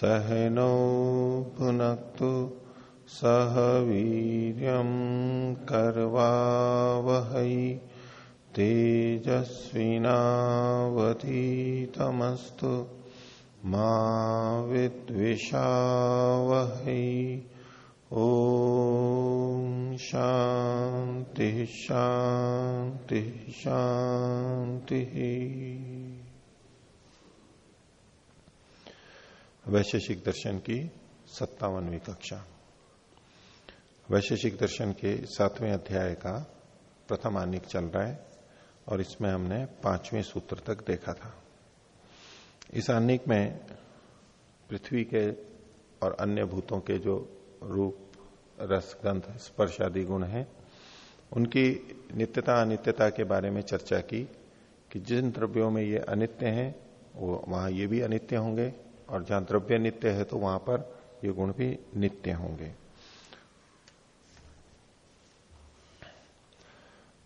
सहनौ भुनक्तु सह वीर्यं कर्वावहै तेजस्विनावधीतमस्तु मा विद्विषावहै। ओ शांति शांति शांति वैशेषिक दर्शन की सत्तावनवी कक्षा। वैशेषिक दर्शन के सातवें अध्याय का प्रथम आनिक चल रहा है और इसमें हमने पाँचवें सूत्र तक देखा था। इस आनिक में पृथ्वी के और अन्य भूतों के जो रूप, रस, गंध, स्पर्श आदि गुण हैं, उनकी नित्यता अनित्यता के बारे में चर्चा की कि जिन द्रव्यों में ये अनित्य हैं, वो वहाँ ये भी अनित्य होंगे और जहाँ द्रव्य नित्य है तो वहाँ पर ये गुण भी नित्य होंगे।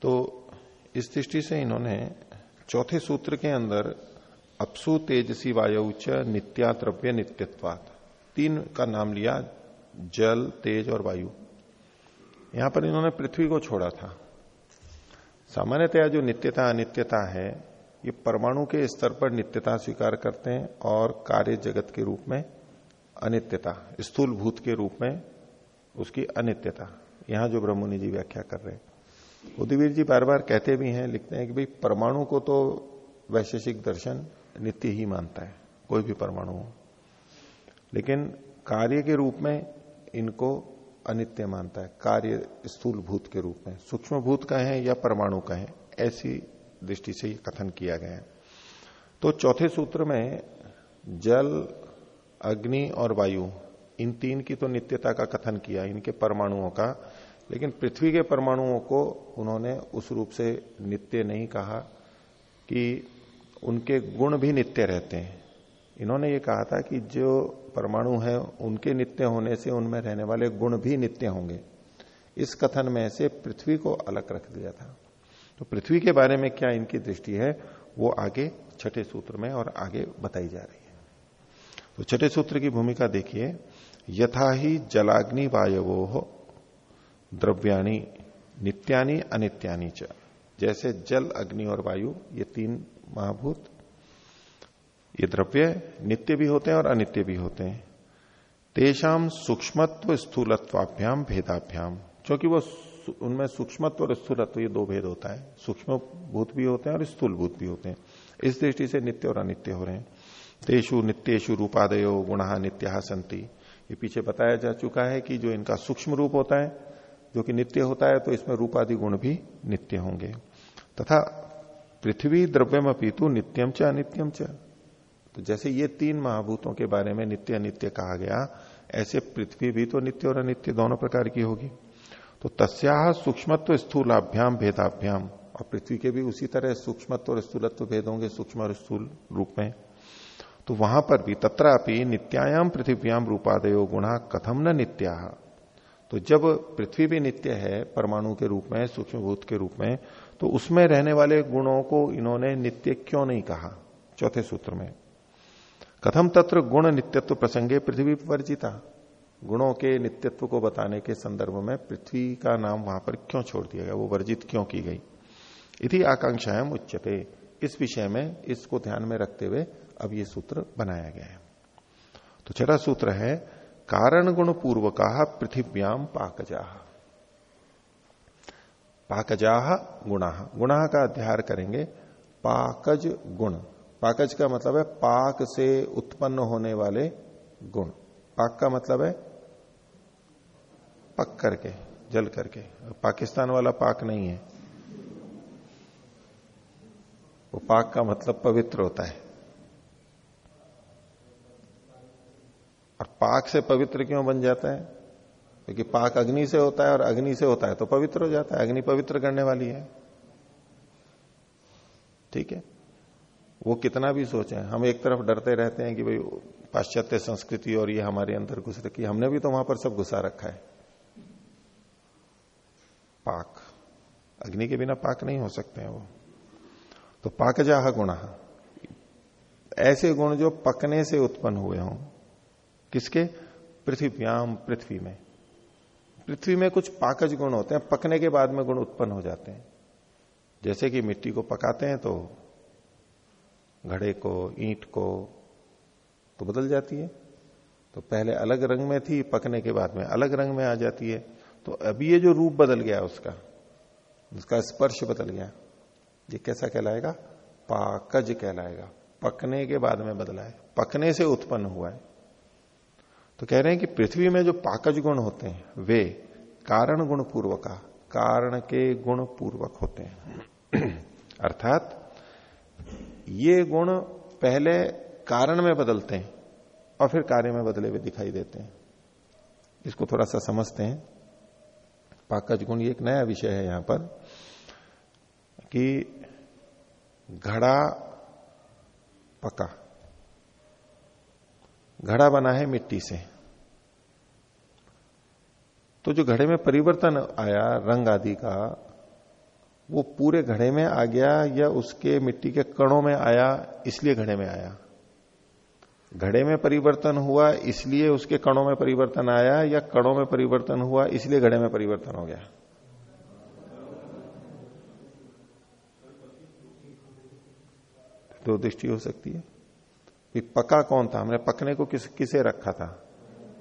तो इस दृष्टि से इन्होंने चौथे सूत्र के अंदर, अपसु तेजसी वायु च नित्या द्रव्य नित्यत्वात, तीन का नाम लिया, जल, तेज और वायु। यहाँ पर इन्होंने पृथ्वी को छोड़ा था। सामान्यतया जो नित्यता अनित्यता है ये परमाणु के स्तर पर नित्यता स्वीकार करते हैं और कार्य जगत के रूप में अनित्यता स्थूल भूत के रूप में उसकी अनित्यता। यहाँ जो ब्रह्मणि जी व्याख्या कर रहे हैं। उदयवीर जी बार बार कहते भी हैं, लिखते हैं कि भाई परमाणु को तो वैशेषिक दर्शन नित्य ही मानता है, कोई भी परमाणु हो। लेकिन कार्य के रूप में इनको अनित्य मानता है, कार्य स्थूल भूत के रूप में। सूक्ष्म भूत का है या परमाणु का है ऐसी दृष्टि से ये कथन किया गया है। तो चौथे सूत्र में जल, अग्नि और वायु, इन तीन की तो नित्यता का कथन किया, इनके परमाणुओं का, लेकिन पृथ्वी के परमाणुओं को उन्होंने उस रूप से नित्य नहीं कहा कि उनके गुण भी नित्य रहते हैं। इन्होंने ये कहा था कि जो परमाणु है, उनके नित्य होने से उनमें रहने वाले गुण भी नित्य होंगे। इस कथन में से पृथ्वी को अलग रख दिया था। तो पृथ्वी के बारे में क्या इनकी दृष्टि है, वो आगे छठे सूत्र में और आगे बताई जा रही है। तो छठे सूत्र की भूमिका देखिए। यथा ही जलाग्नि वायवो हो द्रव्याणी, नित्यानी, अनित्यानी च। जैसे जल, अग्नि और वायु, ये तीन महाभूत, ये द्रव्य नित्य भी होते हैं और अनित्य भी होते हैं। तेषाम सूक्ष्मत्व स्थूलत्वाभ्याम भेदाभ्याम क्योंकि वो उनमें सूक्ष्मत्व और स्थूलत्व, ये दो भेद होता है। सूक्ष्म भूत भी होते हैं और स्थूल भूत भी होते हैं। इस दृष्टि से नित्य और अनित्य हो रहे हैं। तेषु नित्येशु रूपादयो गुणा नित्या संति ये पीछे बताया जा चुका है कि जो इनका सूक्ष्म रूप होता है, जो कि नित्य होता है तो इसमें रूपादि गुण भी नित्य होंगे। तथा पृथ्वी द्रव्यम अपीतु नित्यम च अनित्यम च। तो जैसे ये तीन महाभूतों के बारे में नित्य अनित्य कहा गया, ऐसे पृथ्वी भी तो नित्य और अनित्य दोनों प्रकार की होगी। तो तस्या सूक्ष्मत्व स्थूलाभ्याम भेदाभ्याम और पृथ्वी के भी उसी तरह सूक्ष्मत्व और स्थूलत्व भेद होंगे, सूक्ष्म और स्थूल रूप में। तो वहाँ पर भी तत्रापि नित्यायाम पृथ्व्याम रूपादयो गुणा कथम न नित्या। तो जब पृथ्वी भी नित्य है, परमाणु के रूप में सूक्ष्म भूत के रूप में तो उसमें रहने वाले गुणों को इन्होंने नित्य क्यों नहीं कहा? चौथे सूत्र में। कथम तत्र गुण नित्यत्व प्रसंगे पृथ्वी वर्जिता गुणों के, नित्यत्व को बताने के संदर्भ में पृथ्वी का नाम वहाँ पर क्यों छोड़ दिया गया? वो वर्जित क्यों की गई? इति आकांक्षाएँ उच्चते इस विषय में, इसको ध्यान में रखते हुए अब ये सूत्र बनाया गया है। तो छठा सूत्र है, कारण गुण पूर्व का पृथिव्याम पाकजाह पाकजाह गुणाह गुणाह का अध्याय करेंगे, पाकज गुण। पाकज का मतलब है पाक से उत्पन्न होने वाले गुण। पाक का मतलब है पक करके, जल करके। पाकिस्तान वाला पाक नहीं है। वो पाक का मतलब पवित्र होता है। और पाक से पवित्र क्यों बन जाता है? क्योंकि पाक अग्नि से होता है और अग्नि से होता है तो पवित्र हो जाता है। अग्नि पवित्र करने वाली है। ठीक है? वो कितना भी सोचे, हम एक तरफ़ डरते रहते हैं कि भाई पाश्चात्य संस्कृति और ये हमारे अंदर घुस रखी हमने भी तो वहाँ पर सब घुसा रखा है। पाक। अग्नि के बिना पाक नहीं हो सकते हैं वो। तो पाक जाह गुणा। ऐसे गुण जो पकने से उत्पन्न हुए हों। किसके? पृथ्व्याम पृथ्वी में। पृथ्वी में कुछ पाकज गुण होते हैं, पकने के बाद में गुण उत्पन्न हो जाते हैं। जैसे कि मिट्टी को पकाते हैं तो घड़े को, ईंट को तो बदल जाती है। तो पहले अलग रंग में थी, पकने के बाद में अलग रंग में आ जाती है। तो अभी ये जो रूप बदल गया उसका उसका स्पर्श बदल गया, ये कैसा कहलाएगा? पाकज कहलाएगा। पकने के बाद में बदला है। पकने से उत्पन्न हुआ है। तो कह रहे हैं कि पृथ्वी में जो पाकज गुण होते हैं, वे कारण गुण पूर्वक, कारण के गुण पूर्वक होते हैं। अर्थात, ये गुण पहले कारण में बदलते हैं और फिर कार्य में बदले हुए दिखाई देते हैं। इसको थोड़ा सा समझते हैं। पाकज गुण, ये एक नया विषय है यहाँ पर, कि घड़ा पका। घड़ा बना है मिट्टी से। तो जो घड़े में परिवर्तन आया, रंग आदि का, वो पूरे घड़े में आ गया या उसके मिट्टी के कणों में आया, इसलिए घड़े में आया? घड़े में परिवर्तन हुआ, इसलिए उसके कणों में परिवर्तन आया, या कणों में परिवर्तन हुआ, इसलिए घड़े में परिवर्तन हो गया? दो दृष्टि हो सकती है। कि पका कौन था? हमने पकने को किस, किसे रखा था?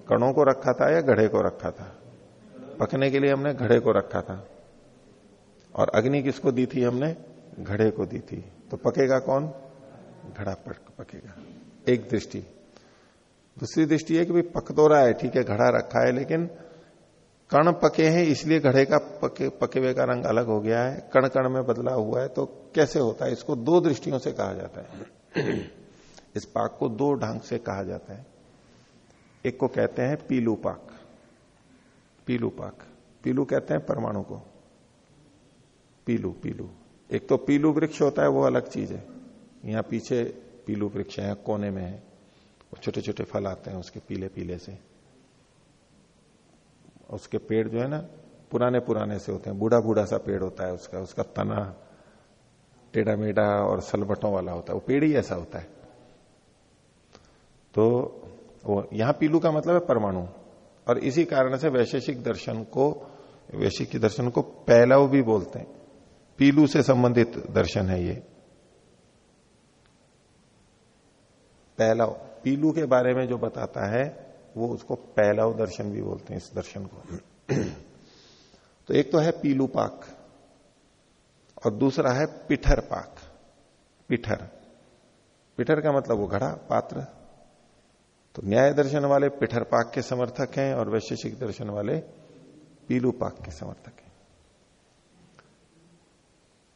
कणों को रखा था या घड़े को रखा था? पकने के लिए हमने घड़े को रखा था। और अग्नि किसको दी थी हमने? घड़े को दी थी। तो पकेगा कौन? घड़ा पकेगा। एक दृष्टि। दूसरी दृष्टि है कि भाई पक तो रहा है, ठीक है, घड़ा रखा है, लेकिन कण पके हैं, इसलिए घड़े का पके पके हुए का रंग अलग हो गया है कण कण में बदला हुआ है तो कैसे होता है? इसको दो दृष्टियों से कहा जाता है। इस पाक को दो ढंग से कहा जाता है। एक को कहते हैं पीलू पाक। पीलू पाक। पीलू कहते हैं परमाणु को। पीलू पीलू। एक तो पीलू वृक्ष होता है, वो अलग चीज़ है। यहाँ पीछे पीलू वृक्ष है, कोने में है। वो छोटे छोटे फल आते हैं उसके पीले पीले से। उसके पेड़ जो है ना पुराने पुराने से होते हैं। बूढ़ा बूढ़ा सा पेड़ होता है उसका। उसका तना टेढ़ा मेढ़ा और सलबटों वाला होता है। वो पेड़ ही ऐसा होता है। तो वो, यहाँ पीलू का मतलब है परमाणु। और इसी कारण से वैशेषिक दर्शन को वैशिक दर्शन को पहलाव भी बोलते हैं। पीलू से संबंधित दर्शन है ये। पहला पीलू के बारे में जो बताता है, वो उसको पहलाव दर्शन भी बोलते हैं, इस दर्शन को। तो एक तो है पीलू पाक, और दूसरा है पिठर पाक। पिठर। पिठर का मतलब वो घड़ा, पात्र। तो न्याय दर्शन वाले पिठर पाक के समर्थक हैं, और वैशेषिक दर्शन वाले पीलू पाक के समर्थक हैं।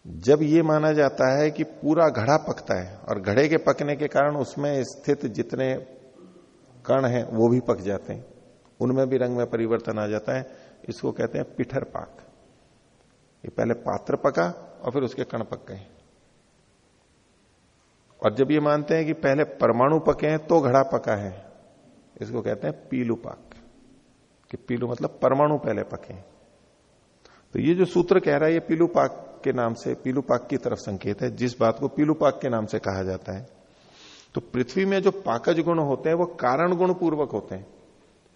जब ये माना जाता है कि पूरा घड़ा पकता है और घड़े के पकने के कारण उसमें स्थित जितने कण हैं, वो भी पक जाते हैं। उनमें भी रंग में परिवर्तन आ जाता है। इसको कहते हैं पिठर पाक। ये पहले पात्र पका और फिर उसके कण पक गए। और जब ये मानते हैं कि पहले परमाणु पके हैं तो घड़ा पका है। इसको कहते हैं पीलू पाक। कि पीलू मतलब परमाणु पहले पके तो ये जो सूत्र कह रहा है, ये पीलू पाक के नाम से पीलू पाक की तरफ़ संकेत है, जिस बात को पीलू पाक के नाम से कहा जाता है। तो पृथ्वी में जो पाकज गुण होते हैं, वो कारण गुण पूर्वक होते हैं।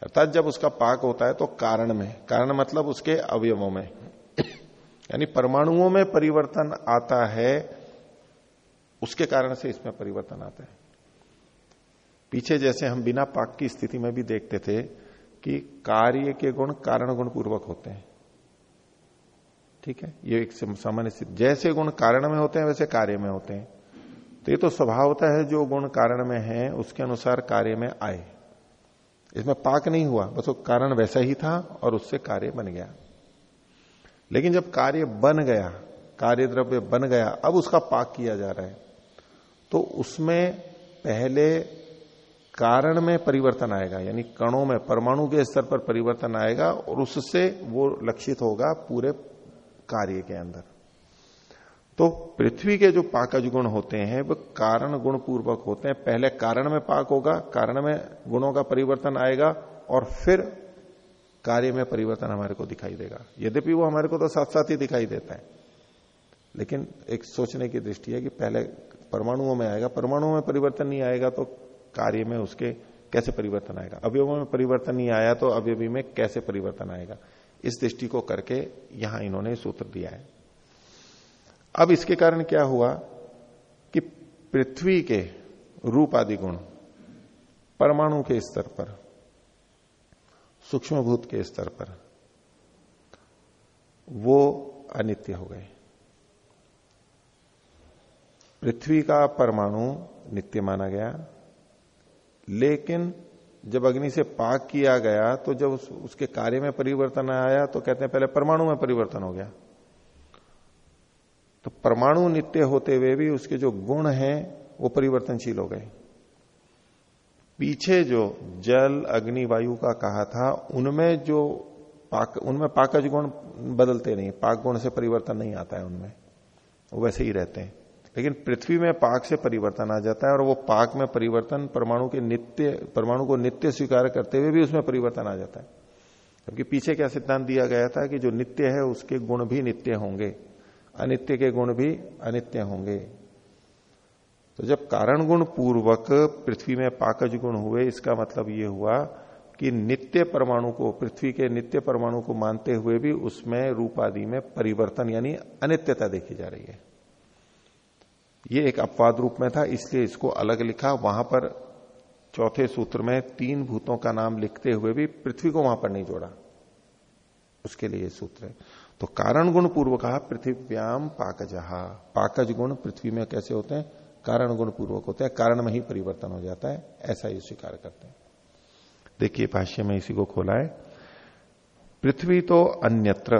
अर्थात जब उसका पाक होता है तो कारण में, कारण मतलब उसके अवयवों में। यानी परमाणुओं में परिवर्तन आता है, उसके कारण से इसमें परिवर्तन आता है। पीछे जैसे हम बिना पाक की स्थिति में भी देखते थे कि कार्य के गुण कारण गुण पूर्वक होते हैं। ठीक है? ये एक सामान्य स्थिति। जैसे गुण कारण में होते हैं, वैसे कार्य में होते हैं। तो ये तो स्वभाव होता है, जो गुण कारण में है, उसके अनुसार कार्य में आए। इसमें पाक नहीं हुआ, बस वो कारण वैसा ही था और उससे कार्य बन गया। लेकिन जब कार्य बन गया कार्य द्रव्य बन गया, अब उसका पाक किया जा रहा है तो उसमें पहले कारण में परिवर्तन आएगा, यानी कणों में, परमाणु के स्तर पर परिवर्तन आएगा और उससे वो लक्षित होगा पूरे कार्य के अंदर। तो पृथ्वी के जो पाकज गुण होते हैं, वो कारण गुण पूर्वक होते हैं। पहले कारण में पाक होगा, कारण में गुणों का परिवर्तन आएगा, और फिर कार्य में परिवर्तन हमारे को दिखाई देगा। यद्यपि वो हमारे को तो साथ साथ ही दिखाई देता है। लेकिन एक सोचने की दृष्टि है कि पहले परमाणुओं में आएगा। परमाणुओं में परिवर्तन नहीं आएगा तो कार्य में उसके कैसे परिवर्तन आएगा? अवयवों में परिवर्तन नहीं आया तो अवयवी में कैसे परिवर्तन आएगा? इस दृष्टि को करके यहाँ इन्होंने सूत्र दिया है। अब इसके कारण क्या हुआ कि पृथ्वी के रूप आदि गुण परमाणु के स्तर पर सूक्ष्म भूत के स्तर पर, वो अनित्य हो गए। पृथ्वी का परमाणु नित्य माना गया, लेकिन जब अग्नि से पाक किया गया तो जब उस, उसके कार्य में परिवर्तन आया तो कहते हैं पहले परमाणु में परिवर्तन हो गया। तो परमाणु नित्य होते हुए भी उसके जो गुण हैं वो परिवर्तनशील हो गए। पीछे जो जल अग्नि वायु का कहा था उनमें जो पाक उनमें पाकज गुण बदलते नहीं पाक गुण से परिवर्तन नहीं आता है उनमें। वैसे ही रहते हैं। लेकिन पृथ्वी में पाक से परिवर्तन आ जाता है और वो पाक में परिवर्तन परमाणु के नित्य, परमाणु को नित्य स्वीकार करते हुए भी उसमें परिवर्तन आ जाता है। क्योंकि पीछे क्या सिद्धांत दिया गया था कि जो नित्य है, उसके गुण भी नित्य होंगे। अनित्य के गुण भी अनित्य होंगे। तो जब कारण गुण पूर्वक पृथ्वी में पाकज गुण हुए, इसका मतलब ये हुआ कि नित्य परमाणु को, पृथ्वी के नित्य परमाणु को मानते हुए भी उसमें रूप आदि में परिवर्तन यानी अनित्यता देखी जा रही है। ये एक अपवाद रूप में था, इसलिए इसको अलग लिखा। वहाँ पर चौथे सूत्र में तीन भूतों का नाम लिखते हुए भी पृथ्वी को वहाँ पर नहीं जोड़ा। उसके लिए सूत्र है। तो कारण गुण पूर्व कहा, पृथ्व्याम पाकजहा। पाकज गुण पृथ्वी में कैसे होते हैं? कारण गुण पूर्वक होते हैं। कारण में ही परिवर्तन हो जाता है। ऐसा ही स्वीकार करते हैं। देखिए भाष्य में इसी को खोला है। पृथ्वी तो अन्यत्र,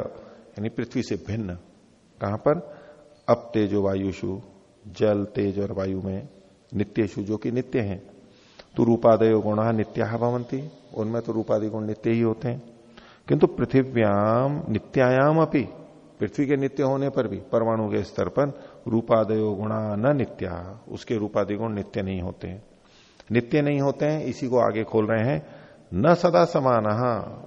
यानी पृथ्वी से भिन्न। कहाँ पर? अब तेजो वायुषु जल, तेज और वायु में नित्यशु जो कि नित्य है। तो रूपादय गुण नित्या भवंती उनमें तो रूपादि गुण नित्य ही होते हैं। किंतु पृथ्व्याम नित्यायाम अपनी पृथ्वी के नित्य होने पर भी, परमाणु के स्तर पर रूपादय गुणा न नित्या, उसके रूपादि गुण नित्य नहीं होते हैं। नित्य नहीं होते हैं, इसी को आगे खोल रहे हैं। न सदा समान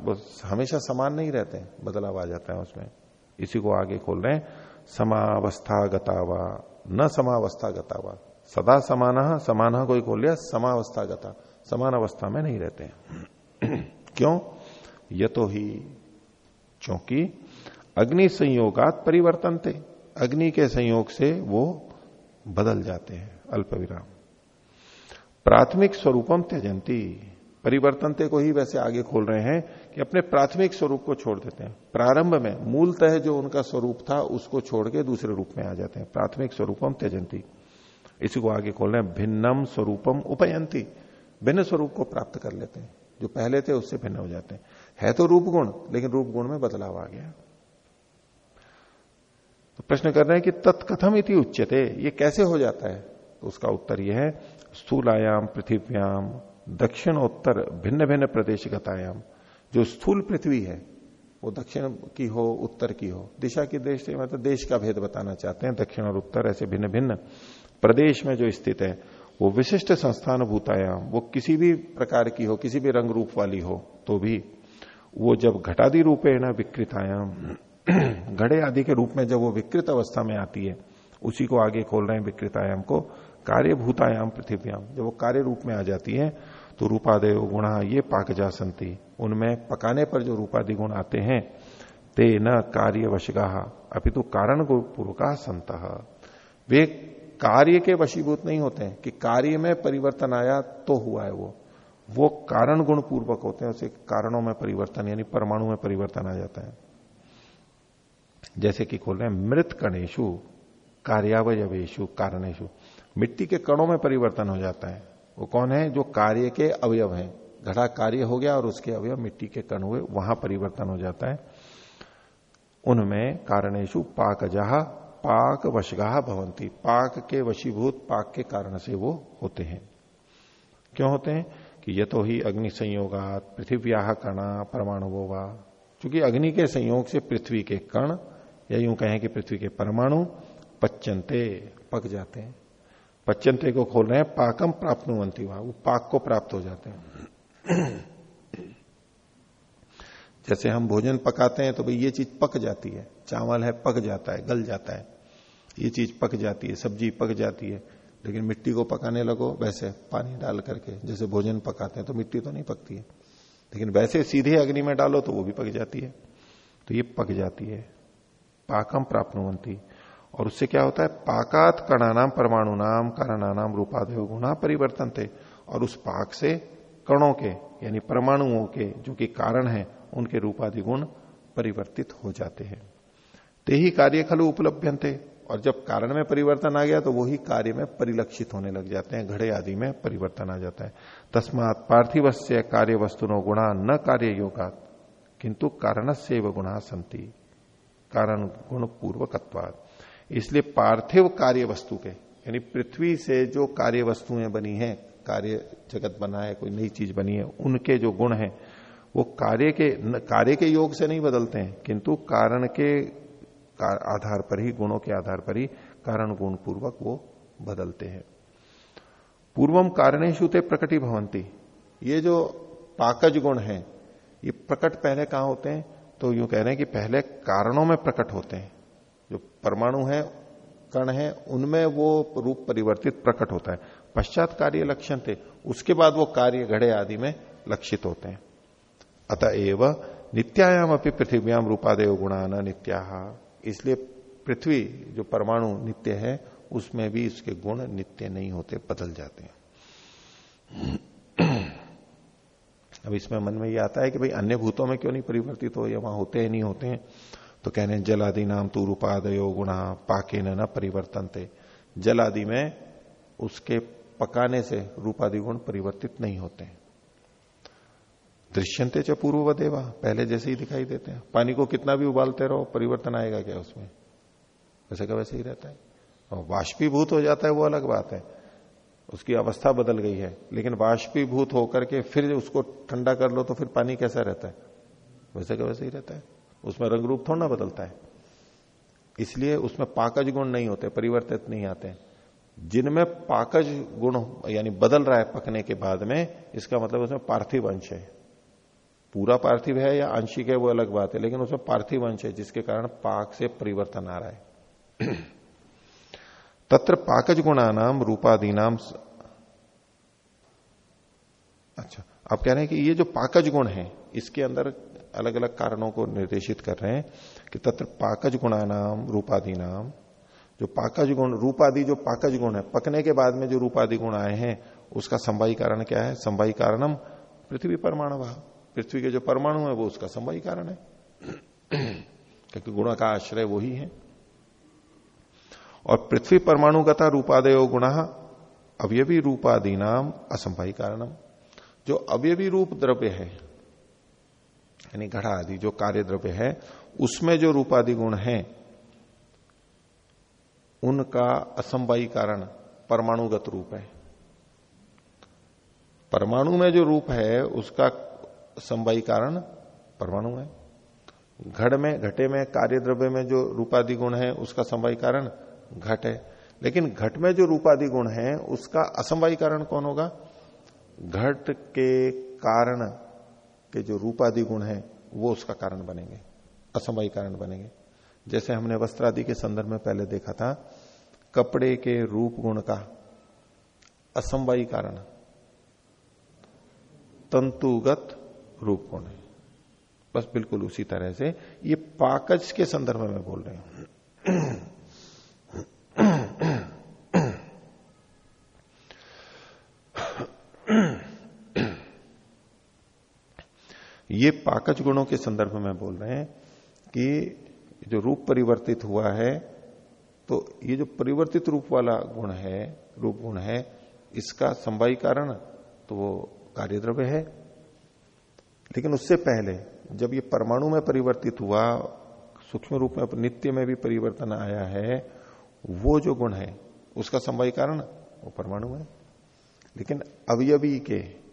वो हमेशा समान नहीं रहते, बदलाव आ जाता है उसमें। इसी को आगे खोल रहे हैं। समावस्था गतावा न समावस्था गता हुआ सदा समान समान कोई खोल लिया समावस्था गता समान अवस्था में नहीं रहते हैं। क्यों? ये तो ही, क्योंकि अग्नि संयोगात परिवर्तन थे। अग्नि के संयोग से वो बदल जाते हैं, अल्प विराम। प्राथमिक स्वरूपम त्यजंती। परिवर्तनते को ही वैसे आगे खोल रहे हैं। कि अपने प्राथमिक स्वरूप को छोड़ देते हैं। प्रारंभ में मूलतः जो उनका स्वरूप था, उसको छोड़ के दूसरे रूप में आ जाते हैं। प्राथमिक स्वरूपम त्यजंती। इसी को आगे खोल रहे हैं, भिन्नम स्वरूपम उपयंती। भिन्न स्वरूप को प्राप्त कर लेते हैं। जो पहले थे, उससे भिन्न हो जाते हैं। है तो रूप गुण लेकिन रूप गुण में बदलाव आ गया। तो प्रश्न कर रहे हैं कि तत्कथम इति उच्चते ये कैसे हो जाता है? तो उसका उत्तर यह है, स्थूलायाम, पृथ्व्याम, दक्षिणोत्तर भिन्न भिन्न प्रदेश गतायाम जो स्थूल पृथ्वी है, वो दक्षिण की हो, उत्तर की हो। दिशा की से मतलब देश का भेद बताना चाहते हैं, दक्षिण और उत्तर ऐसे भिन्न भिन्न प्रदेश में जो स्थित है, वो विशिष्ट संस्थान भूतायाम वो किसी भी प्रकार की हो, किसी भी रंग रूप वाली हो तो भी वो जब घटादि रूपे न विकृतायाम घड़े आदि के रूप में जब वो विकृत अवस्था में आती है, उसी को आगे खोल रहे हैं विकृतायाम को कार्य भूतायाम पृथ्व्याम जब वो कार्य रूप में आ जाती है तो रूपादय गुणा ये पाक जा संति। उनमें पकाने पर जो रूपादि गुण आते हैं, ते न कार्य वशगा अभी तो कारण पूर्व का संत। वे कार्य के वशीभूत नहीं होते हैं, कि कार्य में परिवर्तन आया तो हुआ है वो। वो कारण गुण पूर्वक होते हैं, उसे कारणों में परिवर्तन, यानी परमाणु में परिवर्तन आ जाता है। जैसे कि खोल रहे हैं, मृत कणेशु, कार्यावयवेशु, कारणेशु, मिट्टी के कणों में परिवर्तन हो जाता है। वो कौन है? जो कार्य के अवयव हैं। घड़ा कार्य हो गया और उसके अवयव मिट्टी के कण हुए, वहाँ परिवर्तन हो जाता है। उनमें कारणेशु पाक जहा पाक वशगाह भवंती पाक के वशीभूत, पाक के कारण से वो होते हैं। क्यों होते हैं? कि ये तो ही अग्नि संयोगात पृथ्व्याह कणा परमाणु वा। चूँकि अग्नि के संयोग से पृथ्वी के कण, या यूँ कहें कि पृथ्वी के परमाणु पच्चनते पक जाते हैं। पच्चनते को खोल रहे हैं, पाकम प्राप्त वहाँ। वो पाक को प्राप्त हो जाते हैं। जैसे हम भोजन पकाते हैं तो भाई ये चीज़ पक जाती है। चावल है, पक जाता है, गल जाता है। ये चीज़ पक जाती है, सब्ज़ी पक जाती है। लेकिन मिट्टी को पकाने लगो, वैसे पानी डाल करके, जैसे भोजन पकाते हैं तो मिट्टी तो नहीं पकती है। लेकिन वैसे सीधे अग्नि में डालो तो वो भी पक जाती है। तो ये पक जाती है। पाकम प्राप्त और उससे क्या होता है? पाकात कणानाम परमाणु नाम कारणानाम रूपादय गुणा परिवर्तन थे और उस पाक से कणों के, यानी परमाणुओं के जो कि कारण है, उनके रूपाधि गुण परिवर्तित हो जाते हैं। ते ही कार्य खलु उपलब्ध थे और जब कारण में परिवर्तन आ गया तो वही कार्य में परिलक्षित होने लग जाते हैं। घड़े आदि में परिवर्तन आ जाता है। तस्मात पार्थिव से कार्य वस्तुनो गुणा न कार्य योगा किंतु कारण से गुणा संति कारण गुण पूर्वकत्वाद इसलिए पार्थिव कार्य वस्तु के, यानी पृथ्वी से जो कार्य वस्तुएँ बनी हैं, कार्य जगत बना है, कोई नई चीज़ बनी है, उनके जो गुण हैं, वो कार्य के कार्य के योग से नहीं बदलते हैं, किंतु कारण के आधार पर ही, गुणों के आधार पर ही कारण गुण पूर्वक वो बदलते हैं। पूर्वम कारणेशु ते प्रकटी भवंती। ये जो पाकज गुण है, ये प्रकट पहले कहाँ होते हैं? तो यूँ कह रहे हैं कि पहले कारणों में प्रकट होते हैं। जो परमाणु है, कण है, उनमें वो रूप परिवर्तित प्रकट होता है। पश्चात कार्य लक्षण थे, उसके बाद वो कार्य घड़े आदि में लक्षित होते हैं। अतएव नित्यायाम अपनी पृथ्व्याम रूपादेव गुणान नित्या इसलिए पृथ्वी जो परमाणु नित्य है, उसमें भी इसके गुण नित्य नहीं होते, बदल जाते हैं। अब इसमें मन में ये आता है कि भाई अन्य भूतों में क्यों नहीं परिवर्तित हो, या वहाँ होते हैं, नहीं होते हैं? तो कह रहे हैं जल आदि नाम तू रूपादयो गुणा पाके न परिवर्तन थे जल आदि में उसके पकाने से रूपादि गुण परिवर्तित नहीं होते दृश्यंते च पूर्व देवा पहले जैसे ही दिखाई देते हैं। पानी को कितना भी उबालते रहो, परिवर्तन आएगा क्या उसमें? वैसे का वैसे ही रहता है। और वाष्पीभूत हो जाता है, वो अलग बात है। उसकी अवस्था बदल गई है। लेकिन वाष्पीभूत होकर के फिर उसको ठंडा कर लो तो फिर पानी कैसा रहता है? वैसे का वैसे ही रहता है। उसमें रंग रूप थोड़ा ना बदलता है। इसलिए उसमें पाकज गुण नहीं होते, परिवर्तित नहीं आते। जिनमें पाकज गुण, यानी बदल रहा है पकने के बाद में, इसका मतलब उसमें पार्थिव अंश है। पूरा पार्थिव है या आंशिक है वो अलग बात है, लेकिन उसमें पार्थिव अंश है, जिसके कारण पाक से परिवर्तन आ रहा है। तत्र पाकज गुणा नाम रूपादि नाम अच्छा आप कह रहे हैं कि ये जो पाकज गुण है, इसके अंदर अलग अलग कारणों को निर्देशित कर रहे हैं कि तत्र पाकज गुणा नाम रूपादि नाम जो पाकज गुण, रूपादि जो पाकज गुण है, पकने के बाद में जो रूपादि गुण आए हैं, उसका संवाई कारण क्या है? संवाई कारणम पृथ्वी परमाणु पृथ्वी के जो परमाणु है, वो उसका संवाई कारण है। क्योंकि गुण का आश्रय वही है। और पृथ्वी परमाणुगता रूपादय गुण अवयवी रूपादि नाम असंभाई कारणम। जो अवयवी रूप द्रव्य है यानी घड़ा आदि, जो कार्य द्रव्य है, उसमें जो रूपादि गुण है, उनका असंवाई कारण परमाणुगत रूप है। परमाणु में जो रूप है, उसका संवाई कारण परमाणु है। घड़ में, घटे में कार्य द्रव्य में जो रूपादि गुण है, उसका संवाई कारण घट है। लेकिन घट में जो रूपादि गुण है, उसका असंवाई कारण कौन होगा? घट के कारण के जो रूपादि गुण है, वो उसका कारण बनेंगे असमवाय कारण बनेंगे। जैसे हमने वस्त्र आदि के संदर्भ में पहले देखा था, कपड़े के रूप गुण का असमवायी कारण, तंतुगत रूप गुण है। बस बिल्कुल उसी तरह से ये पाकज के संदर्भ में बोल रहे हैं। ये पाकज गुणों के संदर्भ में बोल रहे हैं कि जो रूप परिवर्तित हुआ है तो ये जो परिवर्तित रूप वाला गुण है, रूप गुण है, इसका संवाई कारण तो वो कार्य द्रव्य है। लेकिन उससे पहले, जब ये परमाणु में परिवर्तित हुआ, सूक्ष्म रूप में, नित्य में भी परिवर्तन आया है, वो जो गुण है, उसका संवाई कारण वो परमाणु है। लेकिन अवयवी के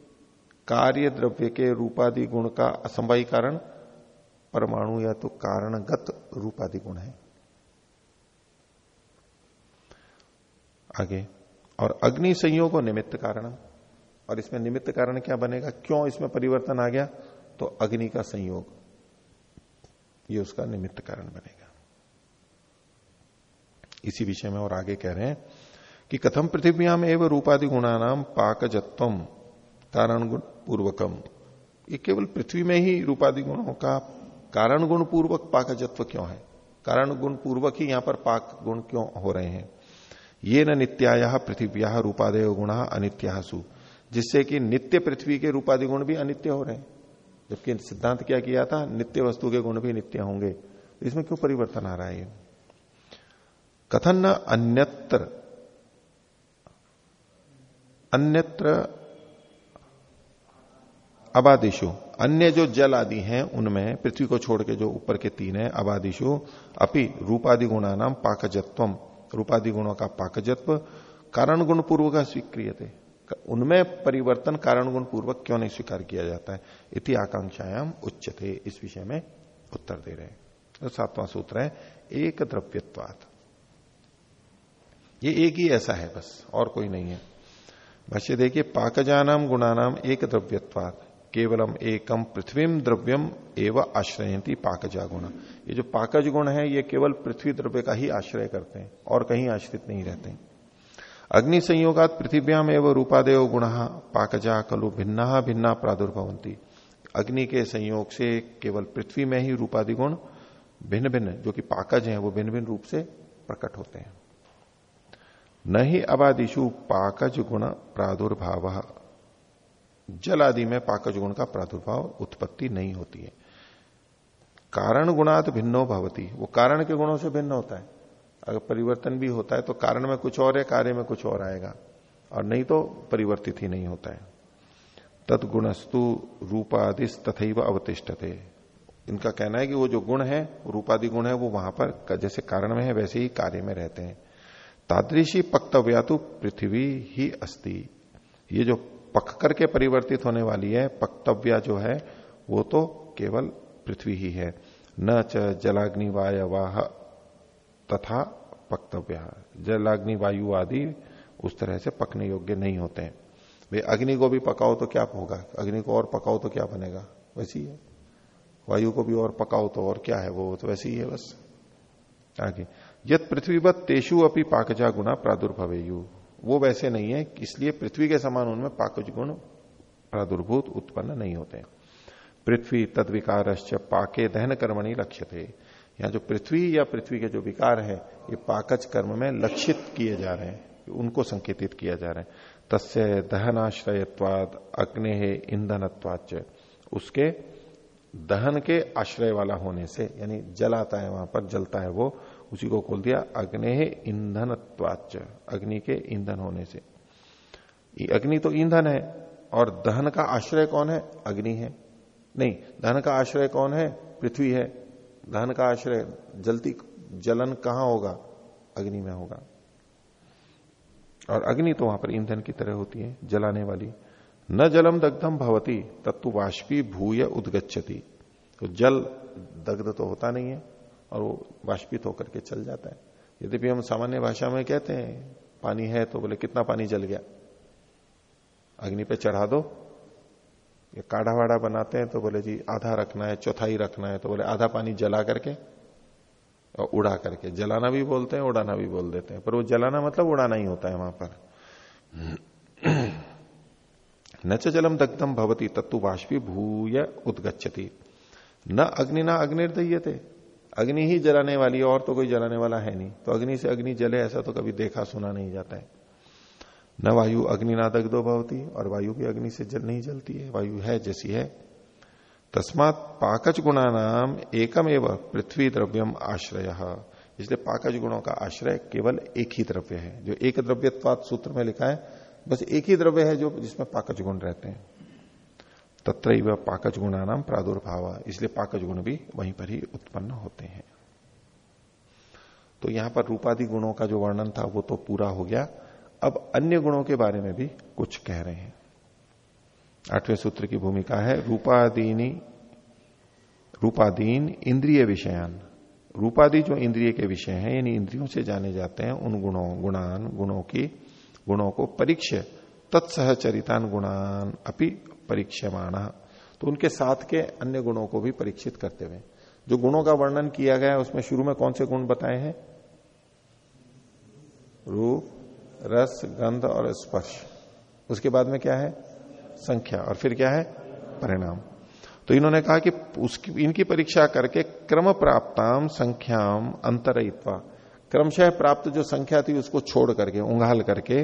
कार्य द्रव्य के रूपादि गुण का असंवाई कारण, परमाणु या तो कारणगत रूपादि गुण है। आगे, और अग्नि संयोग निमित्त कारण। और इसमें निमित्त कारण क्या बनेगा? क्यों इसमें परिवर्तन आ गया? तो अग्नि का संयोग। ये उसका निमित्त कारण बनेगा। इसी विषय में और आगे कह रहे हैं कि कथम पृथ्वी पृथ्व्याम एवं रूपादि गुणानाम पाकजत्व कारण गुण पूर्वकम ये केवल पृथ्वी में ही रूपादि गुणों का कारण गुण पूर्वक पाकजत्व क्यों है? कारण गुण पूर्वक ही यहाँ पर पाक गुण क्यों हो रहे हैं? ये न नित्याया पृथ्व्या रूपादय गुण अनित्यासु, जिससे कि नित्य पृथ्वी के रूपादि गुण भी अनित्य हो रहे हैं। जबकि सिद्धांत क्या किया था? नित्य वस्तु के गुण भी नित्य होंगे। इसमें क्यों परिवर्तन आ रहा है कथन न अन्यत्र अन्यत्र अबादिशु। अन्य जो जल आदि हैं, उनमें, पृथ्वी को छोड़ के जो ऊपर के तीन है, अबादिशु, अपि रूपादि गुणा नाम पाकजत्व। रूपादि गुणों का पाकजत्व कारण गुण पूर्व का स्वीक्रिय थे उनमें परिवर्तन कारण गुण पूर्वक क्यों नहीं स्वीकार किया जाता है? इति आकांक्षायाम उच्च थे इस विषय में उत्तर दे रहे हैं। तो सातवां सूत्र है, एक द्रव्यत्वात। ये एक ही ऐसा है बस, और कोई नहीं है। भाष्य देखिए पाकजानाम गुणानाम एक द्रव्यत्वात। केवलम एकम पृथ्वीम द्रव्यम एवं आश्रयती पाकजा गुण ये जो पाकज गुण है, ये केवल पृथ्वी द्रव्य का ही आश्रय करते हैं और कहीं आश्रित नहीं रहते अग्नि संयोगात पृथ्व्याम एवं रूपादेव गुण, पाकजा कलु भिन्ना भिन्ना प्रादुर्भवंती अग्नि के संयोग से केवल पृथ्वी में ही रूपादि गुण भिन्न भिन्न, जो कि पाकज हैं, वो भिन्न भिन्न रूप से प्रकट होते हैं। न ही अबादिशु पाकज गुण प्रादुर्भाव। जल आदि में पाकज गुण का प्रादुर्भाव उत्पत्ति नहीं होती है। कारण गुणात भिन्नो भवती। वो कारण के गुणों से भिन्न होता है। अगर परिवर्तन भी होता है तो कारण में कुछ और है, कार्य में कुछ और आएगा। और नहीं तो परिवर्तित ही नहीं होता है। तत्गुणस्तु रूपादिस तथैव अवतिष्ठते। इनका कहना है कि वो जो गुण है, रूपादि गुण है, वो वहाँ पर जैसे कारण में है, वैसे ही कार्य में रहते हैं। तादृशी पक्तव्या पृथ्वी ही अस्ति। ये जो पक करके परिवर्तित होने वाली है, पक्तव्या जो है, वो तो केवल पृथ्वी ही है। न च जलाग्नि वाह तथा पक्तव्य। जलाग्नि वायु आदि उस तरह से पकने योग्य नहीं होते हैं। वे अग्नि को भी पकाओ तो क्या होगा? अग्नि को और पकाओ तो क्या बनेगा? वैसी है। वायु को भी और पकाओ तो और क्या है? वो तो वैसे ही है बस। आगे। यद पृथ्वीवत तेषु अपनी पाकजा गुणा प्रादुर्भवेयु। वो वैसे नहीं है, इसलिए पृथ्वी के समान उनमें पाकज गुण प्रादुर्भूत उत्पन्न नहीं होते पृथ्वी तद पाके दहन कर्मणी लक्ष्य थे जो पृथ्वी या पृथ्वी के जो विकार है, ये पाकज कर्म में लक्षित किए जा रहे हैं, उनको संकेतित किया जा रहा है। तस्य दहनाश्रयत्वाद अग्नि ईंधनत्वाच उसके दहन के आश्रय वाला होने से, यानी जल आता है वहाँ पर, जलता है वो उसी को खोल दिया, अग्नि ईंधनत्वाच अग्नि के ईंधन होने से। अग्नि तो ईंधन है, और दहन का आश्रय कौन है? अग्नि है। नहीं, दहन का आश्रय कौन है? पृथ्वी है। दहन का आश्रय, जलती, जलन कहाँ होगा? अग्नि में होगा। और अग्नि तो वहाँ पर ईंधन की तरह होती है, जलाने वाली। न जलम दग्धम भवती तत्व वाष्पी भूय उदगछति तो जल, दग्ध तो होता नहीं है। और वो वाष्पित होकर के चल जाता है। यदि भी हम सामान्य भाषा में कहते हैं, पानी है तो बोले, कितना पानी जल गया? अग्नि पे चढ़ा दो। ये काढ़ा वाढ़ा बनाते हैं तो बोले, जी, आधा रखना है, चौथाई रखना है। तो बोले, आधा पानी जला करके और उड़ा करके। जलाना भी बोलते हैं, उड़ाना भी बोल देते हैं। पर वो जलाना मतलब उड़ाना ही होता है वहाँ पर। न च जलम दग्धम भवती तत्व बाष्पी भूय उदगछति न अग्नि ना अग्निर्दय थे अग्नि ही जलाने वाली, और तो कोई जलाने वाला है नहीं। तो अग्नि से अग्नि जले, ऐसा तो कभी देखा सुना नहीं जाता है। न वायु अग्नि ना दग्धो भवती, और वायु भी अग्नि से जल नहीं जलती है। वायु है जैसी है। तस्मात पाकज गुणा नाम एकम एवं पृथ्वी द्रव्यम आश्रय। इसलिए पाकज गुणों का आश्रय केवल एक ही द्रव्य है। जो एक द्रव्यत्वाद सूत्र में लिखा है, बस एक ही द्रव्य है जो, जिसमें पाकज गुण रहते हैं। तत्र पाकज गुणा नाम प्रादुर्भाव। इसलिए पाकज गुण भी वहीं पर ही उत्पन्न होते हैं। तो यहाँ पर रूपादि गुणों का जो वर्णन था, वो तो पूरा हो गया। अब अन्य गुणों के बारे में भी कुछ कह रहे हैं। आठवें सूत्र की भूमिका है, रूपादीनी, रूपादीन इंद्रिय विषयान। रूपादि जो इंद्रिय के विषय हैं, यानी इंद्रियों से जाने जाते हैं, उन गुणों, गुणान, गुणों की, गुणों को परीक्ष तत्सहचरितान गुणान अपनी परीक्षमाण। तो उनके साथ के अन्य गुणों को भी परीक्षित करते हुए। जो गुणों का वर्णन किया गया उसमें शुरू में कौन से गुण बताए हैं? रूप, रस, गंध और स्पर्श। उसके बाद में क्या है? संख्या। और फिर क्या है? परिणाम। तो इन्होंने कहा कि उसकी, इनकी परीक्षा करके क्रम प्राप्ताम संख्याम अंतरित्वा क्रमशः प्राप्त जो संख्या थी, उसको छोड़ करके, उंगाल करके,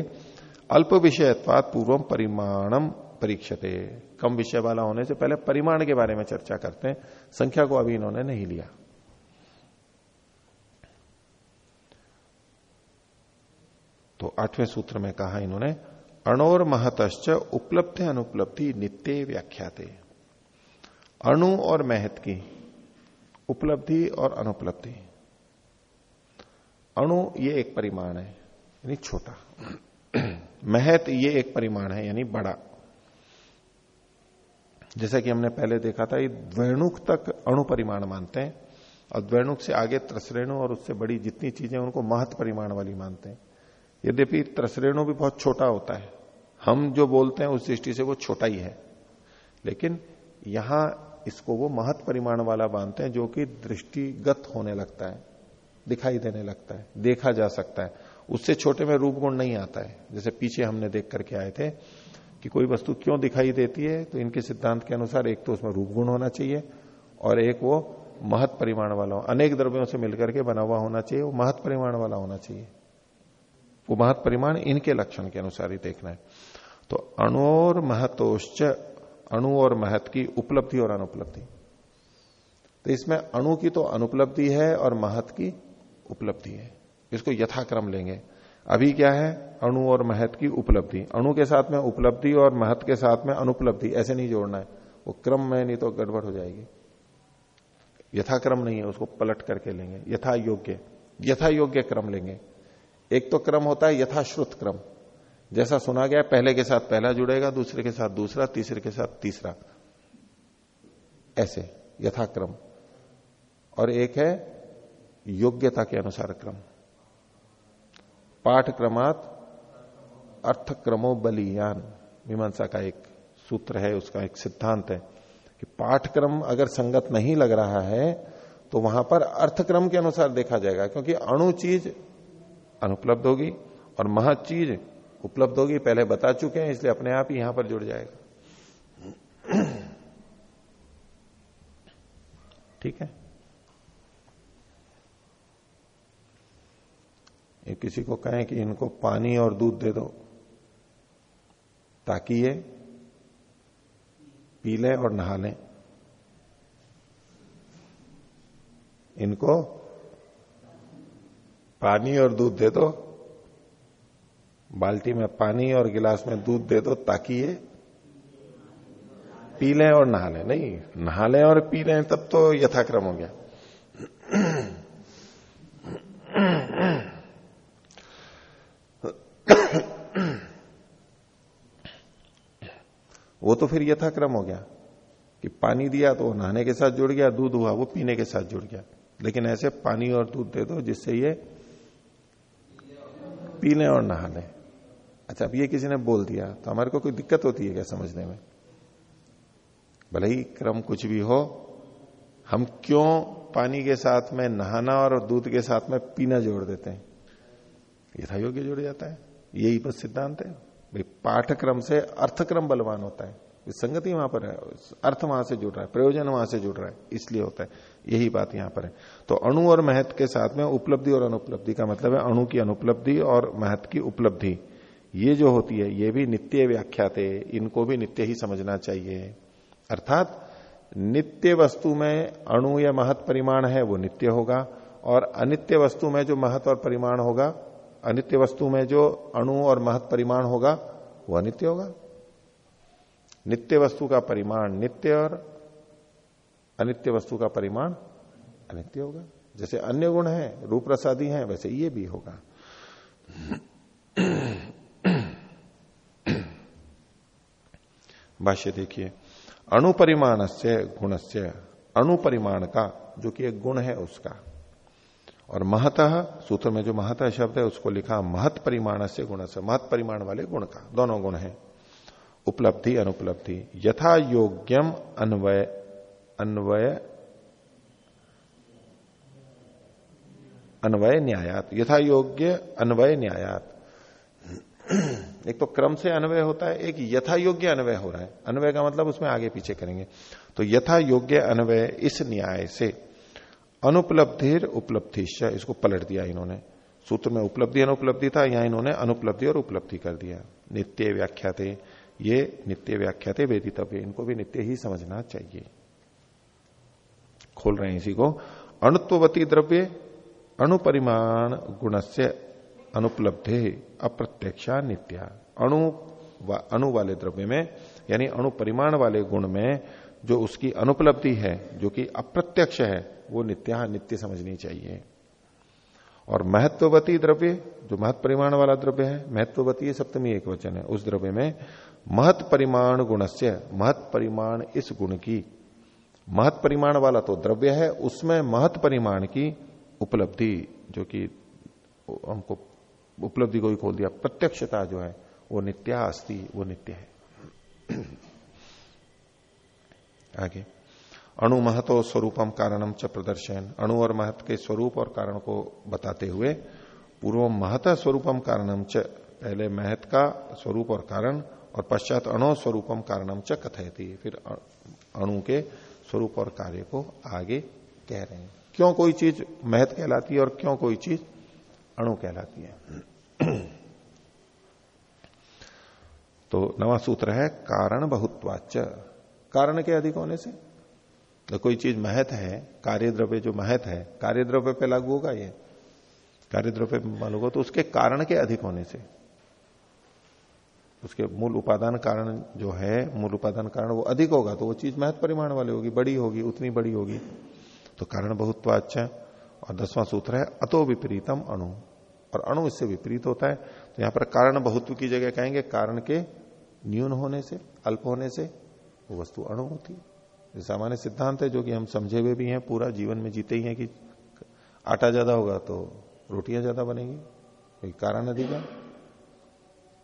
अल्प विषयत्वाद पूर्वम परिमाणम परीक्षते। कम विषय वाला होने से पहले परिमाण के बारे में चर्चा करते हैं। संख्या को अभी इन्होंने नहीं लिया। तो आठवें सूत्र में कहा इन्होंने, अणोर महतश्च उपलब्धि अनुपलब्धि नित्य व्याख्याते। अणु और महत की, उपलब्धि और अनुपलब्धि। अणु ये एक परिमाण है, यानी छोटा। महत ये एक परिमाण है, यानी बड़ा। जैसा कि हमने पहले देखा था, ये द्वेणुक तक अणु परिमाण मानते हैं, और द्वेणुक से आगे त्रसरेणु और उससे बड़ी जितनी चीज़ें उनको महत परिमाण वाली मानते हैं। यद्यपि त्रसरेणु भी बहुत छोटा होता है, हम जो बोलते हैं उस दृष्टि से वो छोटा ही है, लेकिन यहाँ इसको वो महत परिमाण वाला मानते हैं जो कि दृष्टिगत होने लगता है, दिखाई देने लगता है, देखा जा सकता है। उससे छोटे में रूप गुण नहीं आता है, जैसे पीछे हमने देख करके आए थे कि कोई वस्तु क्यों दिखाई देती है तो इनके सिद्धांत के अनुसार एक तो उसमें रूप गुण होना चाहिए और एक वो महत परिमाण वाला अनेक द्रव्यों से मिलकर के बना हुआ होना चाहिए, वो महत परिमाण वाला होना चाहिए। वो महत परिमाण इनके लक्षण के अनुसार ही देखना है। तो अणु और महतोश्च, अणु और महत की उपलब्धि और अनुपलब्धि। तो इसमें अणु की तो अनुपलब्धि है और महत की उपलब्धि है। इसको यथाक्रम लेंगे। अभी क्या है? अणु और महत की उपलब्धि। अणु के साथ में उपलब्धि और महत के साथ में अनुपलब्धि, ऐसे नहीं जोड़ना है। वो क्रम में नहीं तो गड़बड़ हो जाएगी। यथाक्रम नहीं है, उसको पलट करके लेंगे। यथा योग्य यथा योग्य क्रम लेंगे। एक तो क्रम होता है, यथाश्रुत क्रम। जैसा सुना गया, पहले के साथ पहला जुड़ेगा, दूसरे के साथ दूसरा, तीसरे के साथ तीसरा। ऐसे, यथाक्रम। और एक है योग्यता के अनुसार क्रम। पाठ क्रमात अर्थ क्रमो बलियान मीमांसा का एक सूत्र है, उसका एक सिद्धांत है कि पाठक्रम अगर संगत नहीं लग रहा है तो वहाँ पर अर्थक्रम के अनुसार देखा जाएगा, क्योंकि अणु चीज़ अनुपलब्ध होगी और मह चीज़ उपलब्ध होगी, पहले बता चुके हैं, इसलिए अपने आप ही यहाँ पर जुड़ जाएगा। ठीक है? ये किसी को कहें कि इनको पानी और दूध दे दो, ताकि ये पी लें और नहा लें। इनको पानी और दूध दे दो, बाल्टी में पानी और गिलास में दूध दे दो, ताकि ये पी लें और नहा लें। नहीं, नहा लें और पी लें, तब तो यथाक्रम हो गया। वो तो फिर यथाक्रम हो गया कि पानी दिया तो नहाने के साथ जुड़ गया, दूध हुआ वो पीने के साथ जुड़ गया। लेकिन ऐसे पानी और दूध दे दो जिससे ये पी लें और नहा अच्छा अब ये किसी ने बोल दिया तो हमारे को कोई दिक्कत होती है क्या समझने में? भले ही क्रम कुछ भी हो, हम क्यों पानी के साथ में नहाना और दूध के साथ में पीना जोड़ देते हैं? यथा योग्य जुड़ जाता है। यही बस सिद्धांत है। भाई पाठक्रम से अर्थक्रम बलवान होता है। संगति वहाँ पर है, अर्थ वहाँ से जुड़ रहा है, प्रयोजन वहाँ से जुड़ रहा है, इसलिए होता है। यही बात यहाँ पर है। तो अणु और महत्व के साथ में उपलब्धि और अनुपलब्धि का मतलब है अणु की अनुपलब्धि और महत्व की उपलब्धि। ये जो होती है, ये भी नित्य व्याख्याते, इनको भी नित्य ही समझना चाहिए। अर्थात, नित्य वस्तु में अणु या महत परिमाण है, वो नित्य होगा, और अनित्य वस्तु में जो महत और परिमाण होगा अनित्य वस्तु में जो अणु और महत परिमाण होगा, वो अनित्य होगा। नित्य वस्तु का परिमाण नित्य और अनित्य वस्तु का परिमाण अनित्य होगा। जैसे अन्य गुण है रूप प्रसादी है, वैसे ये भी होगा। भाष्य देखिए अणुपरिमाण से गुण से अणुपरिमाण का, जो कि एक गुण है उसका। और महत, सूत्र में जो महत शब्द है, उसको लिखा महत परिमाण से गुण से। महत परिमाण वाले गुण का, दोनों गुण है। उपलब्धि, अनुपलब्धि। यथा योग्यम अन्वय अन्वय अन्वय न्यायात। यथा योग्य अन्वय न्यायात। एक तो क्रम से अन्वय होता है, एक यथा योग्य अन्वय हो रहा है। अन्वय का मतलब उसमें आगे पीछे करेंगे। तो यथा योग्य अन्वय इस न्याय से। अनुपलब्धिर उपलब्धिश्च इसको पलट दिया इन्होंने। सूत्र में उपलब्धि अनुपलब्धि था यहाँ इन्होंने अनुपलब्धि और उपलब्धि कर दिया। नित्य व्याख्या थे ये नित्य व्याख्या थे वेदितव्य इनको भी नित्य ही समझना चाहिए। खोल रहे हैं इसी को। अणुत्वती द्रव्य अणुपरिमाण गुण से अनुपलब्धि अप्रत्यक्षा नित्या। अणु वा, अणु वाले द्रव्य में यानी अणु परिमाण वाले गुण में जो उसकी अनुपलब्धि है जो कि अप्रत्यक्ष है वो नित्या नित्य समझनी चाहिए। और महत्ववती द्रव्य, जो महत परिमाण वाला द्रव्य है, महत्ववती सप्तमी एक वचन है। उस द्रव्य में महत परिमाण गुण से महत परिमाण इस गुण की। महत परिमाण वाला तो द्रव्य है, उसमें महत परिमाण की उपलब्धि, जो कि हमको उपलब्धि को ही खोल दिया। प्रत्यक्षता जो है, वो नित्या अस्थि वो नित्य है। आगे। अणु महतो स्वरूपम कारणम च प्रदर्शन अणु और महत के स्वरूप और कारण को बताते हुए, पूर्व महत स्वरूपम कारणम च, पहले महत का स्वरूप और कारण, और पश्चात अणु स्वरूपम कारणम च कथयती। फिर अणु के स्वरूप और कार्य को आगे कह रहे हैं। क्यों कोई चीज़ महत कहलाती है और क्यों कोई चीज़ अणु कहलाती है? तो नवा सूत्र है, कारण बहुत्वाच कारण के अधिक होने से तो कोई चीज़ महत है कार्य द्रव्य जो महत है कार्य द्रव्य पे लागू होगा ये? कार्य द्रव्य मालूम होगा तो उसके कारण के अधिक होने से। उसके मूल उपादान कारण जो है, मूल उपादान कारण वो अधिक होगा तो वो चीज़ महत्व परिमाण वाली होगी, बड़ी होगी, उतनी बड़ी होगी। तो कारण बहुत अच्छा और दसवां सूत्र है, अतो विपरीतम अणु। और अणु इससे विपरीत होता है तो यहाँ पर कारण बहुत्व की जगह कहेंगे, कारण के न्यून होने से, अल्प होने से वो वस्तु अणु होती है। सामान्य सिद्धांत है जो कि हम समझे हुए भी हैं, पूरा जीवन में जीते ही हैं कि आटा ज़्यादा होगा तो रोटियाँ ज़्यादा बनेगी कारण अधिक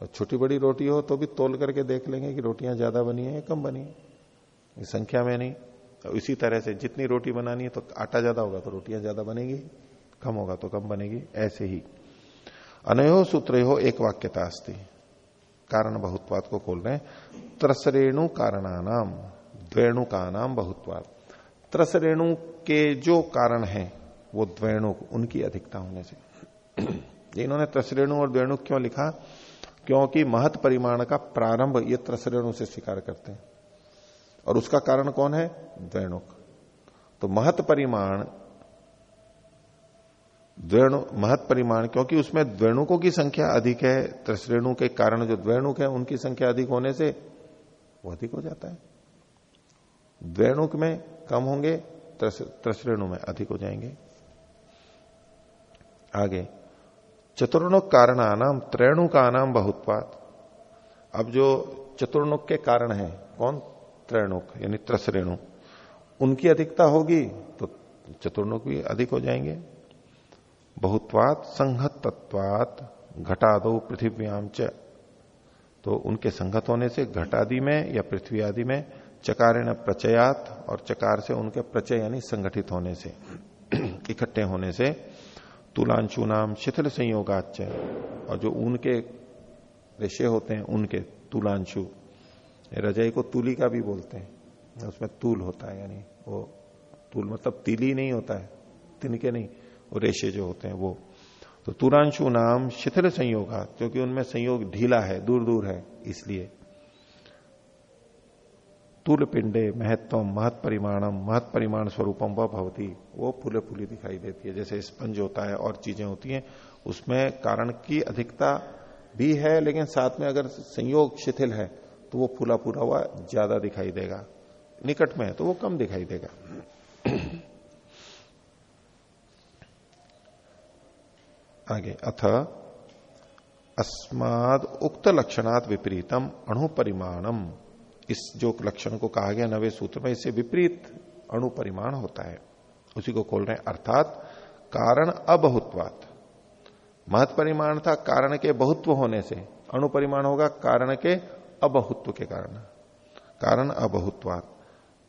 और छोटी बड़ी रोटी हो तो भी तोल करके देख लेंगे कि रोटियाँ ज़्यादा बनी है या कम बनी है। संख्या में नहीं। तो इसी तरह से जितनी रोटी बनानी है तो आटा ज़्यादा होगा तो रोटियाँ ज़्यादा बनेगी, कम होगा तो कम बनेगी, ऐसे ही। अनयो सूत्र हो एक वाक्यता अस्ती। कारण बहुत्वाद को खोल रहे हैं। त्रसरेणु कारणानाम। द्वेणु का नाम बहुत्वाद त्रसरेणु के जो कारण है, वो द्वेणु, उनकी अधिकता होने से। इन्होंने त्रसरेणु और द्वेणु क्यों लिखा? क्योंकि महत परिमाण का प्रारंभ ये त्रसरेणु से स्वीकार करते हैं। और उसका कारण कौन है? द्वेणुक तो महत परिमाण, द्वेणु, महत परिमाण, क्योंकि उसमें द्वेणुकों की संख्या अधिक है, त्रसरेणु के कारण जो द्वेणुक है, उनकी संख्या अधिक होने से वो अधिक हो जाता है। द्वेणुक में कम होंगे त्रसरेणु में अधिक हो जाएँगे। आगे, चतुर्णुक कारण आनाम त्रेणु का नाम बहुत्पात अब जो चतुर्णुक के कारण है, कौन? त्रैणुक, यानी त्रसरेणु। उनकी अधिकता होगी तो चतुर्णुक भी अधिक हो जाएँगे। बहुत्वात संहत तत्वात घटा दो पृथ्व्याम च। तो उनके संगत होने से घटादि में या पृथ्वी आदि में चकारेण प्रचयात और चकार से उनके प्रचय यानी संगठित होने से, इकट्ठे होने से तुलांशु नाम शिथिल संयोगाच और जो ऊन के रेशे होते हैं, उनके तुलांशु, रजाई को तुली का भी बोलते हैं। उसमें तूल होता है, यानी वो तूल मतलब तिली नहीं होता है तिनके नहीं, वो रेशे जो होते हैं वो। तो तुरांशु नाम शिथिल संयोगा क्योंकि उनमें संयोग ढीला है दूर दूर है, इसलिए। तुल पिंडे महत्व महत परिमाणम महत परिमाण स्वरूपम व भवती, वो फूले फूली दिखाई देती है। जैसे स्पंज होता है और चीज़ें होती हैं, उसमें कारण की अधिकता भी है, लेकिन साथ में अगर संयोग शिथिल है तो वो फूला फूला हुआ ज़्यादा दिखाई देगा। निकट में है तो वो कम दिखाई देगा। आगे, अथ, अस्माद उक्त लक्षणात् विपरीतम अणु परिमाणम इस जो लक्षण को कहा गया नवे सूत्र में, इससे विपरीत अणु परिमाण होता है। उसी को खोल रहे हैं। अर्थात, कारण अबहुत्वात। महत परिमाण था कारण के बहुत्व होने से। अणु परिमाण होगा कारण के अबहुत्व के कारण। कारण अबहुत्वात।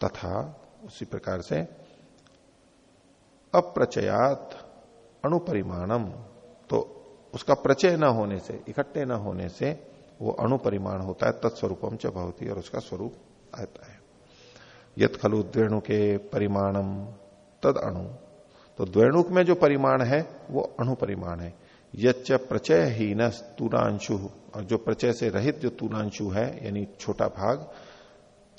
तथा उसी प्रकार से अप्रचयात अणुपरिमाणम तो उसका प्रचय न होने से, इकट्ठे न होने से वो अणुपरिमाण होता है, तत्स्वरूपम च भवती और उसका स्वरूप आता है। यद खलु द्वेणु के परिमाणम तद अणु। तो द्वेणुक में जो परिमाण है, वो अणु परिमाण है। यच्च प्रचय ही न और जो प्रचय से रहित जो तुलांशु है, यानी छोटा भाग,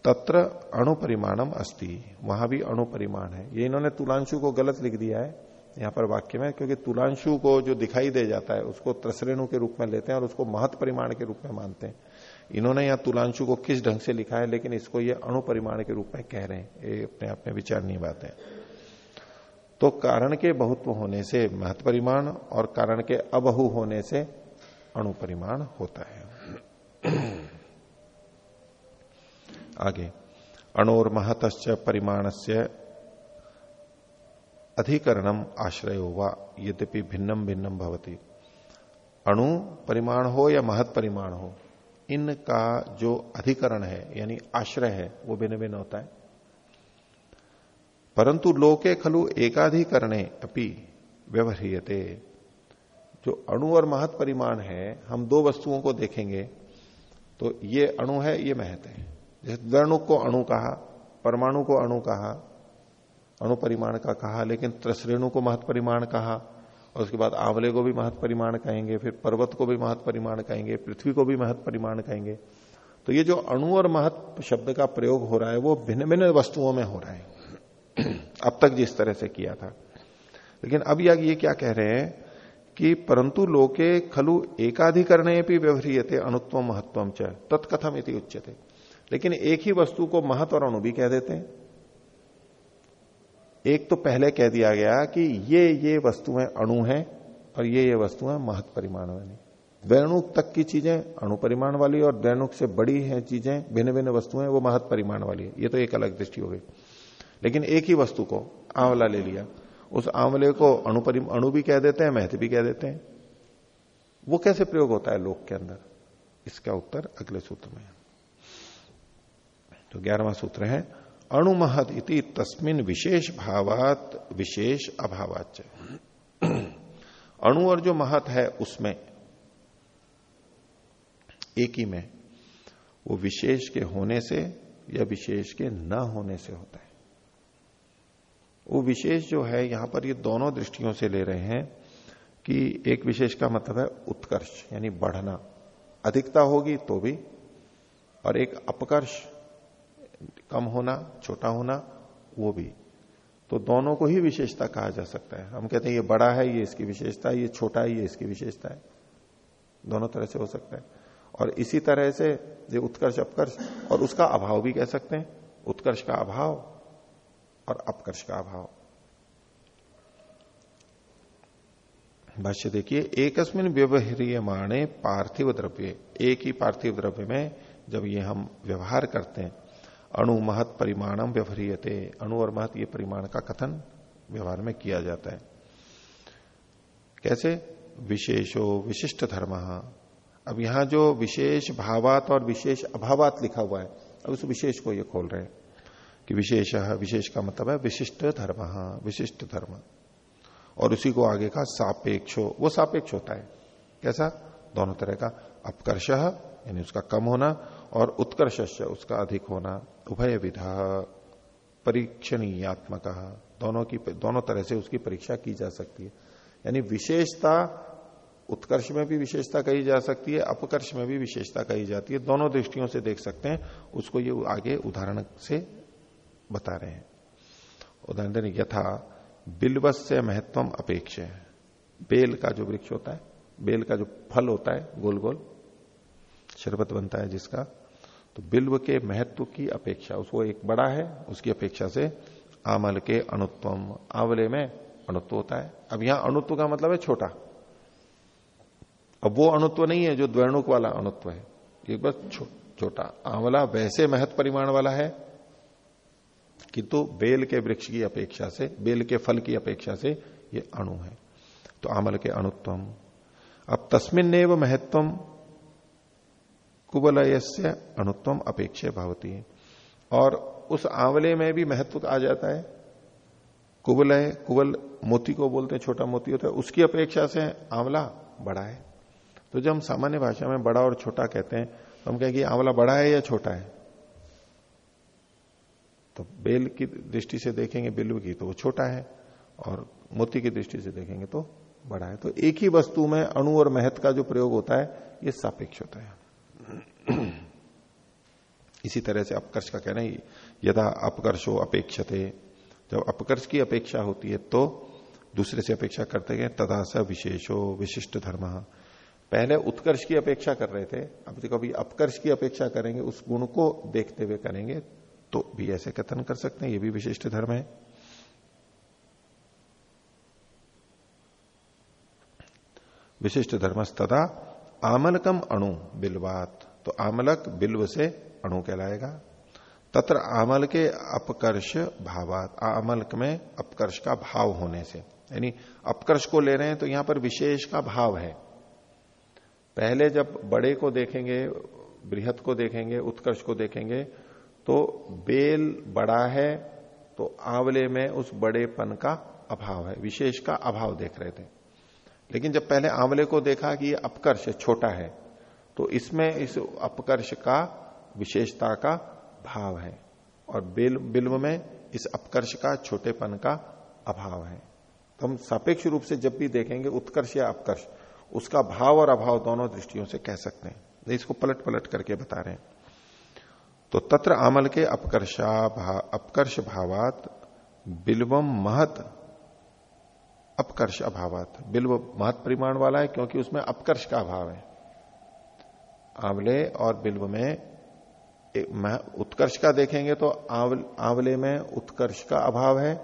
तत्र अणुपरिमाणम अस्ति। वहाँ भी अणुपरिमाण है। ये इन्होंने तुलांशु को गलत लिख दिया है। यहाँ पर वाक्य में, क्योंकि तुलांशु को जो दिखाई दे जाता है, उसको त्रसरेणु के रूप में लेते हैं और उसको महत परिमाण के रूप में मानते हैं। इन्होंने यहाँ तुलांशु को किस ढंग से लिखा है, लेकिन इसको ये अणु परिमाण के रूप में कह रहे हैं। ये अपने आप में विचारनीय बात है। तो कारण के बहुत्व होने से महत परिमाण और कारण के अबहु होने से अणु परिमाण होता है। आगे। अणोर महत परिमाण से अधिकरणम आश्रय होगा यद्यपि भिन्नम भिन्नम भवती। अणु परिमाण हो या महत परिमाण हो इनका जो अधिकरण है, यानी आश्रय है, वो भिन्न भिन्न होता है। परंतु लोके खलु एकाधिकरणे अपनी व्यवहारियते। जो अणु और महत परिमाण है, हम दो वस्तुओं को देखेंगे तो ये अणु है, ये महत है। जैसे द्वर्णुक को अणु कहा, परमाणु को अणु कहा अणु परिमाण का कहा, लेकिन त्रसरेणु को महत परिमाण कहा, और उसके बाद आंवले को भी महत परिमाण कहेंगे, फिर पर्वत को भी महत परिमाण कहेंगे, पृथ्वी को भी महत परिमाण कहेंगे। तो ये जो अणु और महत शब्द का प्रयोग हो रहा है, वो भिन्न भिन्न वस्तुओं में हो रहा है। अब तक जिस तरह से किया था। लेकिन अब या ये क्या कह रहे हैं कि परंतु लोके खलु एकाधिकरण भी व्यवहारियते, अणुत्व महत्व च, तत्कथम इति उच्चते लेकिन एक ही वस्तु को महत और अणु भी कह देते हैं। एक तो पहले कह दिया गया कि ये ये वस्तुएँ अणु हैं और ये ये वस्तुएँ महत परिमाण वाली। द्वैणुक तक की चीज़ें अणु परिमाण वाली और द्वैणुक से बड़ी हैं चीज़ें भिन्न भिन्न वस्तुएँ, वो महत परिमाण वाली है। ये तो एक अलग दृष्टि हो गई। लेकिन एक ही वस्तु को, आंवला ले लिया। उस आंवले को अणुपरि अणु भी कह देते हैं महत्व भी कह देते हैं। वो कैसे प्रयोग होता है लोक के अंदर? इसका उत्तर अगले सूत्र में है। तो ग्यारहवा सूत्र है अणुमहत इति तस्मिन विशेष भावात विशेष अभावाच अणु और जो महत है उसमें, एक ही में, वो विशेष के होने से या विशेष के न होने से होता है। वो विशेष जो है, यहाँ पर ये दोनों दृष्टियों से ले रहे हैं कि एक विशेष का मतलब है उत्कर्ष, यानी बढ़ना। अधिकता होगी तो भी, और एक अपकर्ष कम होना, छोटा होना, वो भी। तो दोनों को ही विशेषता कहा जा सकता है। हम कहते हैं, ये बड़ा है, ये इसकी विशेषता है, ये छोटा है, ये इसकी विशेषता है। दोनों तरह से हो सकता है। और इसी तरह से ये उत्कर्ष, अपकर्ष, और उसका अभाव भी कह सकते हैं। उत्कर्ष का अभाव और अपकर्ष का अभाव। भाष्य देखिए, एकस्मिन व्यवहारियमाणे पार्थिव द्रव्य एक ही पार्थिव द्रव्य में जब ये हम व्यवहार करते हैं अणु महत परिमाणम व्यवहारियते अणु और महत ये परिमाण का कथन व्यवहार में किया जाता है। कैसे? विशेषो विशिष्ट धर्म। अब यहाँ जो विशेष भावात और विशेष अभावात लिखा हुआ है, अब उस विशेष को ये खोल रहे हैं कि विशेष विशेष का मतलब है विशिष्ट धर्म विशिष्ट धर्म। और उसी को आगे का सापेक्ष, वो सापेक्ष होता है। कैसा? दोनों तरह का अपकर्ष, यानी उसका कम होना और उत्कर्ष उसका अधिक होना उभय विधा परीक्षणीयात्मक। दोनों की दोनों तरह से उसकी परीक्षा की जा सकती है। यानी विशेषता, उत्कर्ष में भी विशेषता कही जा सकती है, अपकर्ष में भी विशेषता कही जाती है। दोनों दृष्टियों से देख सकते हैं, उसको ये आगे उदाहरण से बता रहे हैं। उदाहरण यथा, बिल्वस्य महत्वम अपेक्ष। है बेल का जो वृक्ष होता है, बेल का जो फल होता है गोल गोल शरबत बनता है जिसका तो बिल्व के महत्व की अपेक्षा, उसको एक बड़ा है, उसकी अपेक्षा से आमल के अणुत्वम, आंवले में अणुत्व होता है। अब यहाँ अणुत्व का मतलब है छोटा। अब वो अणुत्व नहीं है जो द्वैणुक वाला अणुत्व है। एक बस छोटा। आंवला वैसे महत्व परिमाण वाला है किंतु बेल के वृक्ष की अपेक्षा से, बेल के फल की अपेक्षा से ये अणु है। तो आमल के अणुत्वम। अब तस्मिन नेव महत्वम कुबलय से अणुत्वम अपेक्षा भावती। है और उस आंवले में भी महत्व आ जाता है। कुबलय, कुबल मोती को बोलते हैं, छोटा मोती होता है। उसकी अपेक्षा से आंवला बड़ा है। तो जब हम सामान्य भाषा में बड़ा और छोटा कहते हैं तो हम कहेंगे आंवला बड़ा है या छोटा है? तो बेल की दृष्टि से देखेंगे बिल्व की तो वो छोटा है, और मोती की दृष्टि से देखेंगे तो बड़ा है। तो एक ही वस्तु में अणु और महत्व का जो प्रयोग होता है, ये सापेक्ष होता है। इसी तरह से अपकर्ष का कहना है यदा अपकर्षो अपेक्षते, जब अपकर्ष की अपेक्षा होती है तो दूसरे से अपेक्षा करते गए, तथा स विशेषो विशिष्ट धर्म। पहले उत्कर्ष की अपेक्षा कर रहे थे, अब देखो अभी अपकर्ष की अपेक्षा करेंगे, उस गुण को देखते हुए करेंगे तो भी ऐसे कथन कर सकते हैं, ये भी विशिष्ट धर्म है। विशिष्ट धर्मस्तदा आमलकम अणु बिल्वात। तो आमलक बिल्व से अणु कहलाएगा। तत्र आमल के अपकर्ष भावात आमलक में अपकर्ष का भाव होने से। यानी अपकर्ष को ले रहे हैं तो यहाँ पर विशेष का भाव है। पहले जब बड़े को देखेंगे बृहद को देखेंगे, उत्कर्ष को देखेंगे तो बेल बड़ा है तो आंवले में उस बड़ेपन का अभाव है, विशेष का अभाव देख रहे थे। लेकिन जब पहले आंवले को देखा कि ये अपकर्ष छोटा है तो इसमें इस अपकर्ष का विशेषता का भाव है और बिल बिल्व में इस अपकर्ष का छोटेपन का अभाव है। तो हम सापेक्ष रूप से जब भी देखेंगे उत्कर्ष या अपकर्ष उसका भाव और अभाव दोनों दृष्टियों से कह सकते हैं। इसको पलट पलट करके बता रहे हैं। तो तत्र आमल के अपकर्षा भा, अपकर्ष भावात बिल्वम महत अपकर्ष अभावात। बिल्व महत परिमाण वाला है क्योंकि उसमें अपकर्ष का अभाव है। आंवले और बिल्व में उत्कर्ष का देखेंगे तो आंवल, में उत्कर्ष का अभाव है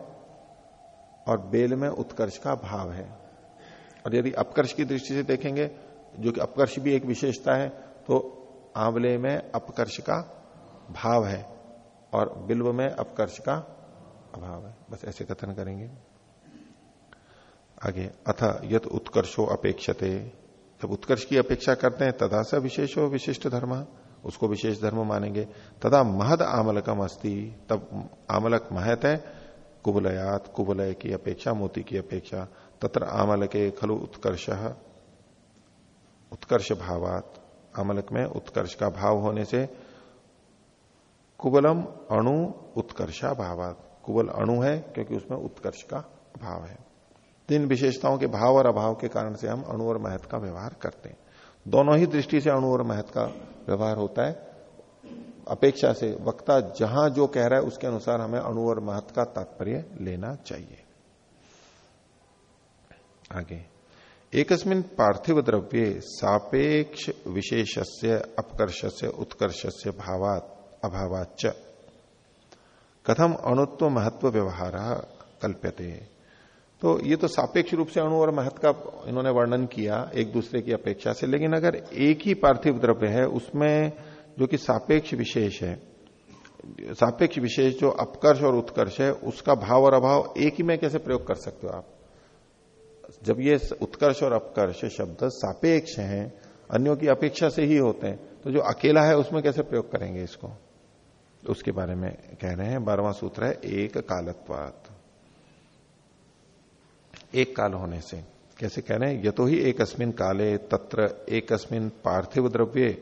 और बेल में उत्कर्ष का भाव है। और यदि अपकर्ष की दृष्टि से देखेंगे जो कि अपकर्ष भी एक विशेषता है तो आंवले में अपकर्ष का भाव है और बिल्व में अपकर्ष का अभाव है। बस ऐसे कथन करेंगे। आगे अथ यत उत्कर्षो अपेक्षते। जब उत्कर्ष की अपेक्षा करते हैं, तदा स हो विशिष्ट धर्म, उसको विशेष धर्म मानेंगे। तदा महद आमलकम अस्ति, तब आमलक महत है, कुबलयात कुबलय की अपेक्षा, मोती की अपेक्षा, तत्र आमलक खलु उत्कर्ष उत्कर्ष भावात, आमलक में उत्कर्ष का भाव होने से कुबलम अणु उत्कर्षा भावात। कुबल अणु है, क्योंकि उसमें उत्कर्ष का भाव है। तीन विशेषताओं के भाव और अभाव के कारण से हम अणु और महत्व का व्यवहार करते हैं। दोनों ही दृष्टि से अणु और महत्व का व्यवहार होता है। अपेक्षा से, वक्ता जहाँ जो कह रहा है उसके अनुसार हमें अणु और महत्व का तात्पर्य लेना चाहिए। आगे। एकस्मिन पार्थिव द्रव्य सापेक्ष विशेष उत्कर्ष से भावात अभावाच कथम अणुत्व महत्व व्यवहार कल्प्यते? तो ये तो सापेक्ष रूप से अणु और महत्व का इन्होंने वर्णन किया एक दूसरे की अपेक्षा से। लेकिन अगर एक ही पार्थिव द्रव्य है, उसमें जो कि सापेक्ष विशेष है, सापेक्ष विशेष जो अपकर्ष और उत्कर्ष है, उसका भाव और अभाव एक ही में कैसे प्रयोग कर सकते हो आप? जब ये उत्कर्ष और अपकर्ष शब्द सापेक्ष हैं, अन्यों की अपेक्षा से ही होते हैं तो जो अकेला है, उसमें कैसे प्रयोग करेंगे इसको? उसके बारे में कह रहे हैं बारवा सूत्र है, एक कालत्वात। एक काल होने से। कैसे कह रहे हैं? तो ही एक अस्मिन काले तत्र एक अस्मिन पार्थिव द्रव्य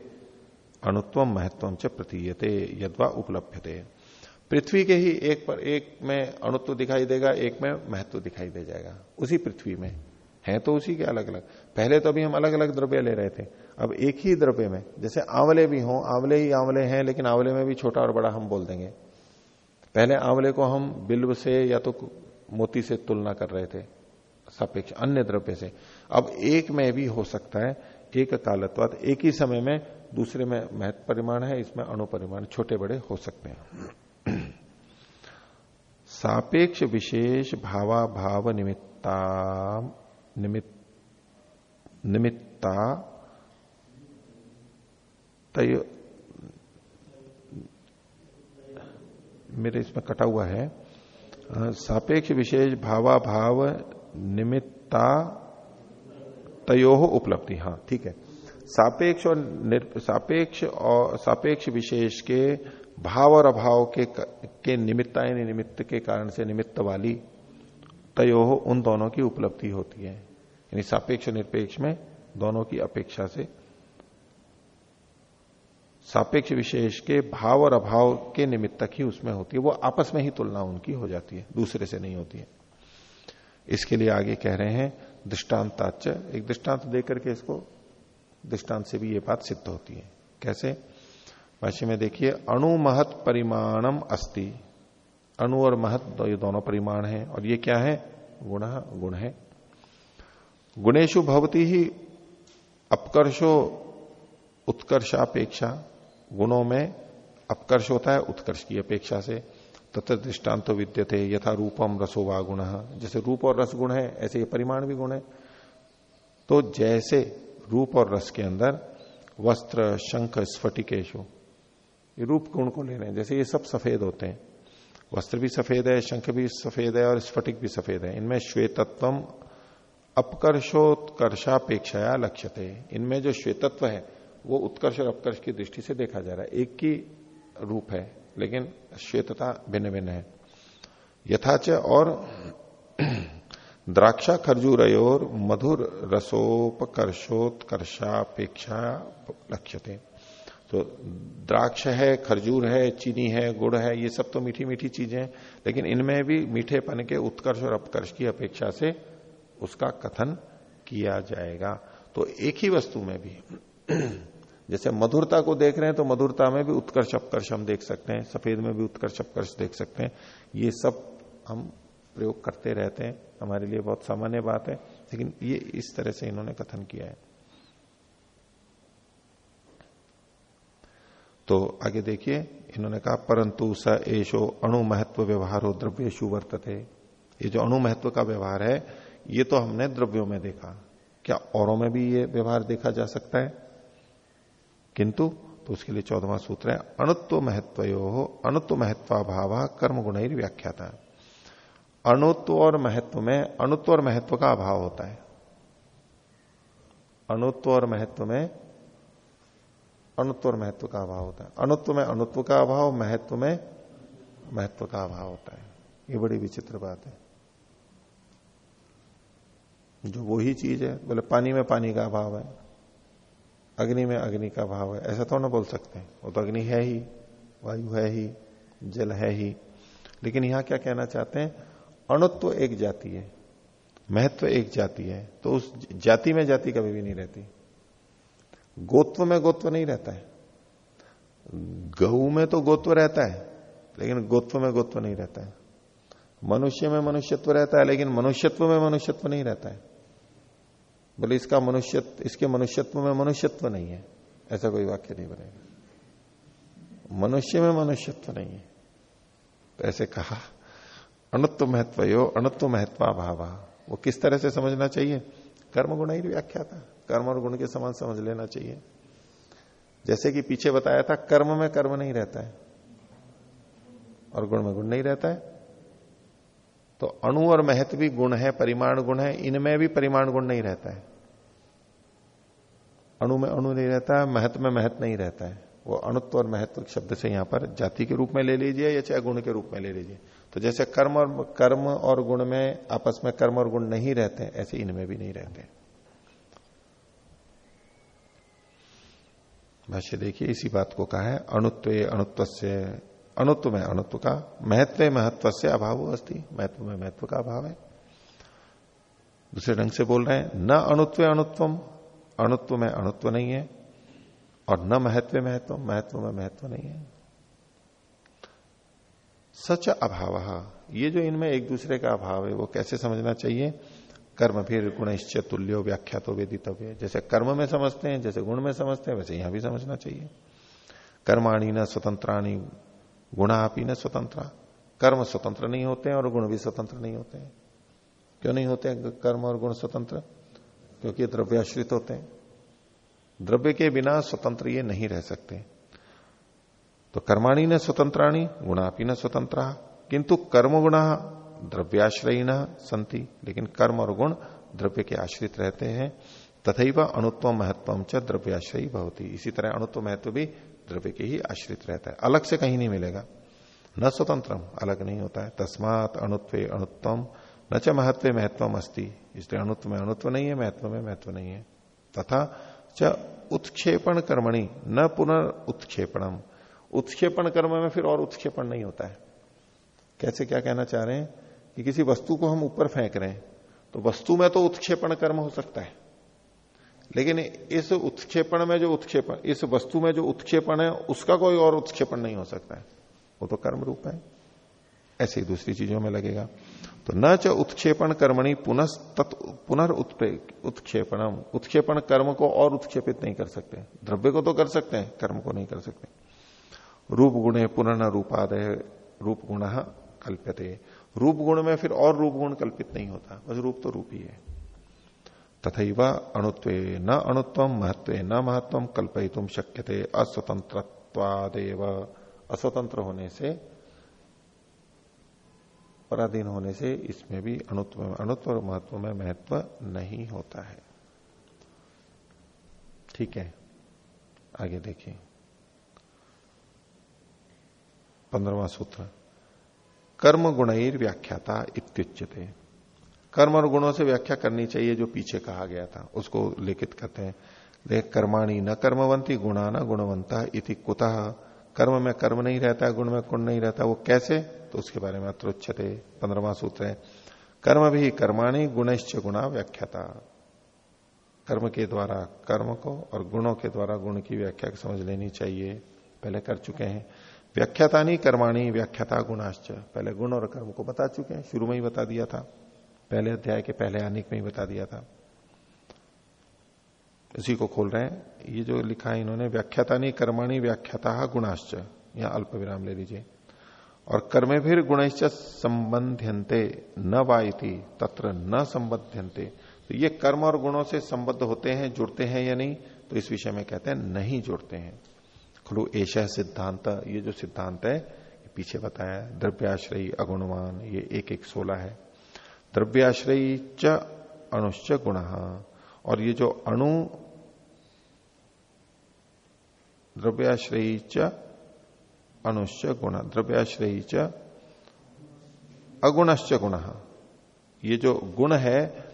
अणुत्व महत्व च प्रतीयते, यदवा उपलब्धते पृथ्वी के ही एक पर एक में अणुत्व दिखाई देगा, एक में महत्व दिखाई दे जाएगा। उसी पृथ्वी में। है तो उसी के अलग अलग पहले तो अभी हम अलग अलग द्रव्य ले रहे थे। अब एक ही द्रव्य में, जैसे आंवले भी हों, आंवले ही आंवले हैं, लेकिन आंवले में भी छोटा और बड़ा हम बोल देंगे। पहले आंवले को हम बिल्व से या तो मोती से तुलना कर रहे थे। सापेक्ष अन्य द्रव्य से। अब एक में भी हो सकता है, एक कालत्वात, एक ही समय में, दूसरे में महत्व परिमाण है, इसमें अणु परिमाण छोटे बड़े हो सकते हैं। सापेक्ष विशेष भावा भाव निमित्त, निमित्ता, तय, मेरे इसमें कटा हुआ है। सापेक्ष विशेष भावा भाव निमित्ता तयो उपलब्धि हाँ ठीक है। सापेक्ष और सापेक्ष और सापेक्ष विशेष के भाव और अभाव के के निमित्ता यानी निमित्त के कारण से निमित्त वाली तयो उन दोनों की उपलब्धि होती है। यानी सापेक्ष निरपेक्ष में दोनों की अपेक्षा से सापेक्ष विशेष के भाव और अभाव के निमित्त तक ही उसमें होती है। वो आपस में ही तुलना उनकी हो जाती है, दूसरे से नहीं होती है। इसके लिए आगे कह रहे हैं दृष्टांताच एक दृष्टांत देकर के इसको, दृष्टांत से भी ये बात सिद्ध होती है। कैसे? भाष्य में देखिए, अणु महत परिमाणम अस्ति। अणु और महत दो, ये दोनों परिमाण हैं, और ये क्या है? गुण गुण है। गुणेशु भवती ही अपकर्षो उत्कर्षापेक्षा, गुणों में अपकर्ष होता है, उत्कर्ष की अपेक्षा से। तथा दृष्टांत तो विद्यते, यथा रूपम रसो वा गुण। जैसे रूप और रस गुण है, ऐसे ये परिमाण भी गुण है। तो जैसे रूप और रस के अंदर वस्त्र, शंख, स्फटिकेशु, ये रूप गुण को ले रहे हैं। जैसे ये सब सफ़ेद होते हैं। वस्त्र भी सफ़ेद है, शंख भी सफ़ेद है और स्फटिक भी सफ़ेद है। इनमें श्वेतत्व अपकर्षोत्कर्षापेक्षाया लक्ष्य इनमें जो श्वेतत्व है, वो उत्कर्ष और अपकर्ष की दृष्टि से देखा जा रहा है। एक ही रूप है। लेकिन श्वेतता भिन्न भिन्न है। यथाच और द्राक्षा खरजूर और मधुर रसोपकर्षोत्कर्षापेक्षा लक्ष्यते। तो द्राक्ष है, खर्जूर है, चीनी है, गुड़ है, ये सब तो मीठी मीठी चीज़ें हैं, लेकिन इनमें भी मीठेपन के उत्कर्ष और अपकर्ष की अपेक्षा से उसका कथन किया जाएगा। तो एक ही वस्तु में भी जैसे मधुरता को देख रहे हैं तो मधुरता में भी उत्कर्ष अपकर्ष हम देख सकते हैं, सफ़ेद में भी उत्कर्ष अपकर्ष देख सकते हैं। ये सब हम प्रयोग करते रहते हैं, हमारे लिए बहुत सामान्य बात है, लेकिन ये इस तरह से इन्होंने कथन किया है। तो आगे देखिए, इन्होंने कहा, परंतु स एशो अणु महत्व व्यवहार व्यवहारो द्रव्यशु वर्तते। ये जो अणु महत्व का व्यवहार है, ये तो हमने द्रव्यों में देखा। क्या औरों में भी ये व्यवहार देखा जा सकता है? किंतु तो उसके लिए चौदवा सूत्र है, अणुत्व महत्व हो अणुत्व महत्वाभाव कर्म गुण व्याख्याता अणुत्व और महत्व में अणुत्व और महत्व का अभाव होता है। अणुत्व और महत्व में अणुत्व और महत्व का अभाव होता है। अणुत्व में अणुत्व का अभाव महत्व में महत्व का अभाव होता है। ये बड़ी विचित्र बात है। जो वो ही चीज़ है, बोले पानी में पानी का अभाव है। अग्नि में अग्नि का भाव है। ऐसा तो ना बोल सकते हैं। वो तो अग्नि है ही, वायु है ही, जल है ही। लेकिन यहाँ क्या कहना चाहते हैं? अणुत्व एक जाति है, महत्व एक जाति है तो उस जाति में जाति कभी भी नहीं रहती। गोत्व में गोत्व नहीं रहता है। गऊ में तो गोत्व रहता है, लेकिन गोत्व में गोत्व नहीं रहता है। मनुष्य में मनुष्यत्व रहता है, लेकिन मनुष्यत्व में मनुष्यत्व नहीं रहता है। बोले, इसका मनुष्य इसके मनुष्यत्व में मनुष्यत्व नहीं है। ऐसा कोई वाक्य नहीं बनेगा। मनुष्य में मनुष्यत्व नहीं है। तो ऐसे कहा, अणुत्व महत्व यो, अणुत्व महत्वाभाव वो किस तरह से समझना चाहिए? कर्म गुण ही व्याख्या था। कर्म और गुण के समान समझ लेना चाहिए। जैसे कि पीछे बताया था, कर्म में कर्म नहीं रहता है। और गुण में गुण नहीं रहता है। तो अणु और महत्व भी गुण है, परिमाण गुण है, इनमें भी परिमाण गुण नहीं रहता है। अणु में अणु नहीं रहता है महत्व में महत्व नहीं रहता है। वो अणुत्व और महत्व शब्द से यहाँ पर जाति के रूप में ले लीजिए या चाहे गुण के रूप में ले लीजिए। तो जैसे कर्म और कर्म और गुण में आपस में कर्म और गुण नहीं रहते, ऐसे इनमें भी नहीं रहते। भाष्य देखिए, इसी बात को कहा है, अणुत्व अणुत्व से अणुत्व में अणुत्व का महत्व महत्व से अभाव अस्थि महत्व में महत्व का अभाव है। दूसरे ढंग से बोल रहे हैं, न अणुत्व अणुत्वम, अणुत्व में अणुत्व नहीं है, और न महत्व महत्व महत्व में महत्व नहीं है। सच अभाव, ये जो इनमें एक दूसरे का अभाव है, वो कैसे समझना चाहिए? कर्म फिर गुणश्च तुल्यो व्याख्या तो वेदितव्य। जैसे कर्म में समझते हैं, जैसे गुण में समझते हैं, वैसे यहाँ भी समझना चाहिए। कर्माणी न स्वतंत्राणी गुणा ही न स्वतंत्र। कर्म स्वतंत्र नहीं होते हैं और गुण भी स्वतंत्र नहीं होते हैं। क्यों नहीं होते कर्म और गुण स्वतंत्र? क्योंकि द्रव्य आश्रित होते हैं। द्रव्य के बिना स्वतंत्र ये नहीं रह सकते। तो कर्माणी न स्वतंत्राणी गुणापी न स्वतंत्र। किंतु कर्म गुणा, द्रव्याश्रयी न संति लेकिन कर्म और गुण द्रव्य के आश्रित रहते हैं। तथा अणुत्व महत्व च द्रव्याश्रयी बहुत इसी तरह अणुत्व महत्व भी द्रव्य के ही आश्रित रहता है। अलग से कहीं नहीं मिलेगा। न स्वतंत्रम, अलग नहीं होता है। तस्मात अणुत्व अणुत्वम, न च महत्व महत्वम अस्ति। इसलिए अणुत्व में अणुत्व नहीं है महत्व में महत्व नहीं है। तथा च उत्क्षेपण कर्मणि, न पुनर् उत्क्षेपणम उत्क्षेपण कर्म में फिर और उत्क्षेपण नहीं होता है। कैसे क्या कहना चाह रहे हैं कि किसी वस्तु को हम ऊपर फेंक रहे हैं तो वस्तु में तो उत्क्षेपण कर्म हो सकता है। लेकिन इस उत्क्षेपण में जो उत्क्षेपण, इस वस्तु में जो उत्क्षेपण है, उसका कोई और उत्क्षेपण नहीं हो सकता है। वो तो कर्म रूप है। ऐसे ही दूसरी चीज़ों में लगेगा। तो न च उत्क्षेपण कर्मणि पुनः उत्क्षेपणम। उत्क्षेपण कर्म को और उत्क्षेपित नहीं कर सकते। द्रव्य को तो कर सकते हैं, कर्म को नहीं कर सकते। रूप गुणे पुनर्न रूपादय, रूप गुण कल्प्यते। रूप गुण में फिर और रूप गुण कल्पित नहीं होता। बस रूप तो रूप ही है। तथा अणुत्व न अणुत्व महत्व न महत्व कल्पयितुम शक्य थे अस्वतंत्रत्वादेव अस्वतंत्र होने से, पराधीन होने से इसमें भी अणुत्व अणुत्व और महत्व में महत्व नहीं होता है। ठीक है, आगे देखिए। पंद्रवा सूत्र, कर्म गुणैर व्याख्याता इत्युच्यते। कर्म और गुणों से व्याख्या करनी चाहिए, जो पीछे कहा गया था, उसको लिखित करते हैं। देख, कर्माणी न कर्मवंती गुणा न गुणवंता इति कुतः। कर्म में कर्म नहीं रहता, गुण में गुण नहीं रहता, वो कैसे? तो उसके बारे में अत्रोच्यते पंद्रवा सूत्र है। कर्म भी कर्माणी गुणश्च गुणा व्याख्याता। कर्म के द्वारा कर्म को और गुणों के द्वारा गुण की व्याख्या समझ लेनी चाहिए। पहले कर चुके हैं। व्याख्याता नहीं कर्माणी, व्याख्याता गुणाश्च। पहले गुण और कर्म को बता चुके हैं, शुरू में ही बता दिया था। पहले अध्याय के पहले आनिक में ही बता दिया था। इसी को खोल रहे हैं। ये जो लिखा है इन्होंने व्याख्याता नहीं कर्माणी व्याख्याता गुणाश्च। यहाँ अल्प विराम ले लीजिए। और कर्मे फिर गुणश्च संबंध्यंते न वायती तत्र न संबध्यंते तो ये कर्म और गुणों से संबद्ध होते हैं, जुड़ते हैं या नहीं तो इस विषय में कहते हैं, नहीं जुड़ते हैं। खुलू ऐसा सिद्धांत, ये जो सिद्धांत है पीछे बताया द्रव्याश्रयी अगुणवान, ये एक एक सोलह है। द्रव्याश्रयी च अणुश्च गुण। और ये जो अणु, द्रव्याश्रयी च अणुश्च गुण, द्रव्याश्रयी च अगुणश्च गुण। ये जो गुण है,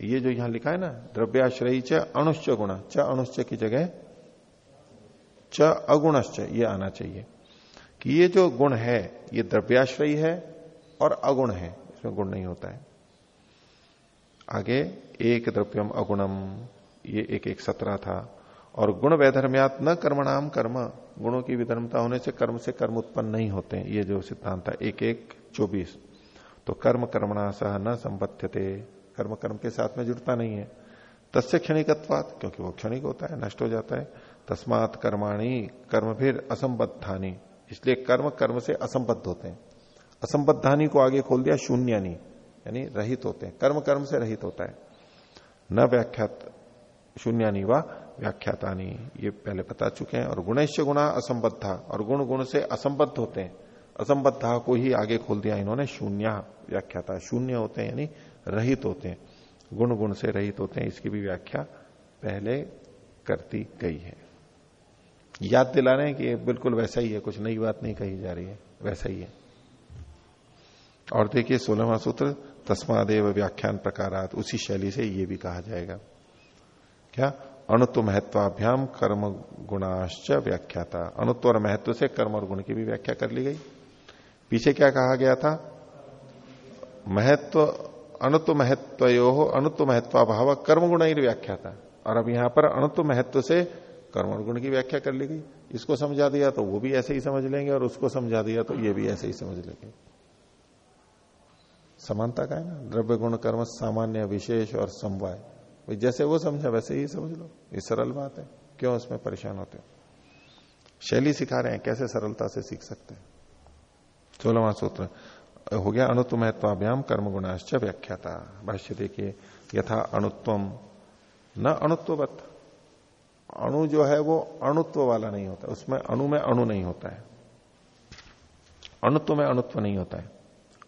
ये जो यहाँ लिखा है ना, द्रव्याश्रयी च अणुश्च गुण, च अणुश्च की जगह च अगुणश्च, ये आना चाहिए। कि ये जो गुण है, ये द्रव्याश्रयी है और अगुण है। इसमें गुण नहीं होता है। आगे, एक द्रव्यम अगुणम, ये एक एक सत्रह था। और गुण वैधर्म्यात न कर्मणाम कर्म, गुणों की विधर्मता होने से कर्म से कर्म उत्पन्न नहीं होते, ये जो सिद्धांत है। एक एक चौबीस। तो कर्म कर्मणा सह न संबद्धते कर्म कर्म के साथ में जुड़ता नहीं है। तस्य क्षणिकत्वात, क्योंकि वो क्षणिक होता है, नष्ट हो जाता है। तस्मात कर्माणी, कर्म फिर असंबद्धानी, इसलिए कर्म कर्म से असंबद्ध होते हैं। असंबद्धानी को आगे खोल दिया शून्य शून्यानी, यानी रहित होते हैं। कर्म कर्म से रहित होता है। न व्याख्यात, शून्यानी व व्याख्यातानी, ये पहले बता चुके हैं। और गुणेश गुणा असंबद्धा, और गुण गुण से असंबद्ध होते हैं। असंबद्धा को ही आगे खोल दिया इन्होंने, शून्य व्याख्याता। शून्य होते हैं, यानी रहित होते हैं। गुण गुण से रहित होते हैं, इसकी भी व्याख्या पहले करती गई है। याद दिला रहे हैं कि बिल्कुल वैसा ही है, कुछ नई बात नहीं कही जा रही है, वैसा ही है। और देखिए सोलहवा सूत्र, तस्मादेव व्याख्यान प्रकारात, उसी शैली से ये भी कहा जाएगा। क्या? अणुत्व महत्वाभ्याम कर्म गुणाश्च व्याख्याता। अणुत्व और महत्व से कर्म और गुण की भी व्याख्या कर ली गई। पीछे क्या कहा गया था? महत्व, अणुत्व महत्व अणुत्व महत्वाभाव कर्म गुण ही व्याख्या था और अब यहाँ पर अणुत्व महत्व से कर्म और गुण की व्याख्या कर ली गई। इसको समझा दिया तो वो भी ऐसे ही समझ लेंगे और उसको समझा दिया तो ये भी ऐसे ही समझ लेंगे। समानता का है ना? द्रव्य गुण कर्म सामान्य, विशेष और समवाय। जैसे वो समझा, वैसे ही समझ लो। ये सरल बात है। क्यों उसमें परेशान होते हो? शैली सिखा रहे हैं, कैसे सरलता से सीख सकते हैं? सोलहवा सूत्र, हो गया अणुत्व महत्वाभ्याम, कर्म गुणाश्च व्याख्याता। भाष्य देखिए, यथा अणुत्वम। न अणुत्ववत। अणु जो है, वो अणुत्व वाला नहीं होता। उसमें अणु में अणु नहीं होता है। अणुत्व में अणुत्व नहीं होता है।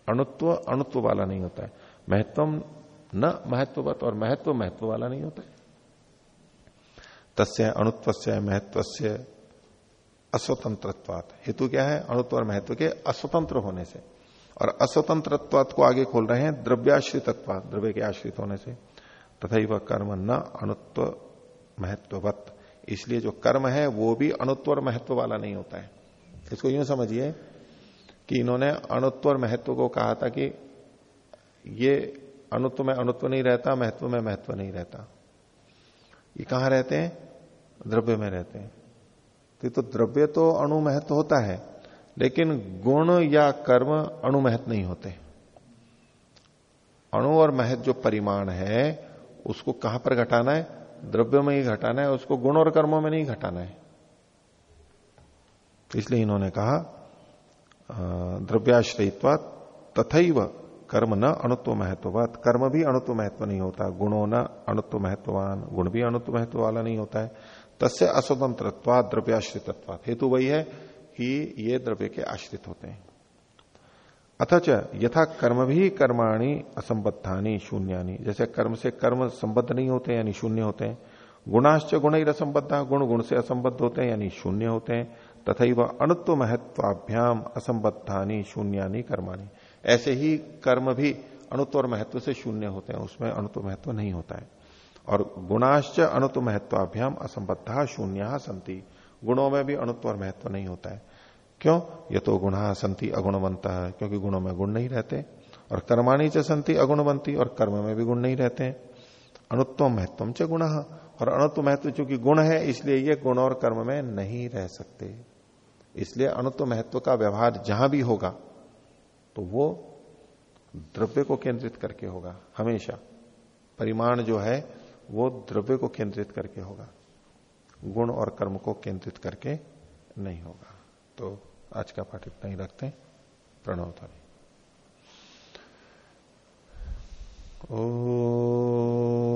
अणुत्व अणुत्व वाला नहीं होता है। महत्व न महत्ववत और महत्व महत्व वाला नहीं होता है। तस्य अणुत्व महत्व अस्वतंत्रत्वात। हेतु क्या है? अणुत्व और महत्व के अस्वतंत्र होने से। और अस्वतंत्रत्वात को आगे खोल रहे हैं द्रव्याश्रित द्रव्य के आश्रित होने से। तथा वह कर्म न अणुत्व महत्ववत। इसलिए जो कर्म है, वो भी अणुत्व और महत्व वाला नहीं होता है। इसको यूँ समझिए कि इन्होंने अणुत्व महत्व को कहा था कि ये अणुत्व में अणुत्व नहीं रहता, महत्व में महत्व नहीं रहता। ये कहाँ रहते हैं? द्रव्य में रहते हैं। तो द्रव्य तो अणु महत्व होता है, लेकिन गुण या कर्म अणु महत्व नहीं होते। अणु और महत्व जो परिमाण है, उसको कहाँ पर घटाना है? द्रव्य में ही घटाना है, उसको गुण और कर्मों में नहीं घटाना है। इसलिए इन्होंने कहा द्रव्याश्रयित्वा तथैव कर्म न अणुत्व महत्ववाद कर्म भी अणुत्व महत्व नहीं होता, गुणों न अणुत्व महत्ववान गुण भी अणुत्व महत्व वाला नहीं होता है। तस्य अस्वतंत्र द्रव्याश्रित हेतु वही है कि ये द्रव्य के आश्रित होते हैं। अथच यथा कर्म भी कर्माणी असंबद्धानी, शून्यानी। जैसे कर्म से कर्म संबद्ध नहीं होते यानी शून्य होते हैं। गुणाश्च गुण ही असंबद्ध गुण गुण से असंबद्ध होते हैं, यानी शून्य होते हैं। तथा वह अणुत्व महत्वाभ्याम असंबद्धानी शून्यानी कर्माणी। ऐसे ही कर्म भी अणुत्व और महत्व से शून्य होते हैं, उसमें अणुत्व महत्व नहीं होता है। और गुणाश्च अणुत्व महत्वाभ्याम असंबद्धा शून्य संति गुणों में भी अणुत्व और महत्व नहीं होता है। क्यों? ये तो गुणा संति अगुणवंत है क्योंकि गुणों में गुण नहीं रहते। और कर्माणी च संति अगुणवंती और कर्म में भी गुण नहीं रहते। हैं अणुत्व महत्व च गुण। और अणुत्व महत्व चूँकि गुण है, इसलिए ये गुण और कर्म में नहीं रह सकते। इसलिए अणुत्व महत्व का व्यवहार जहाँ भी होगा तो वो द्रव्य को केंद्रित करके होगा, हमेशा। परिमाण जो है, वो द्रव्य को केंद्रित करके होगा। गुण और कर्म को केंद्रित करके नहीं होगा। तो आज का पाठ इतना ही रखते हैं। प्रणव था ओ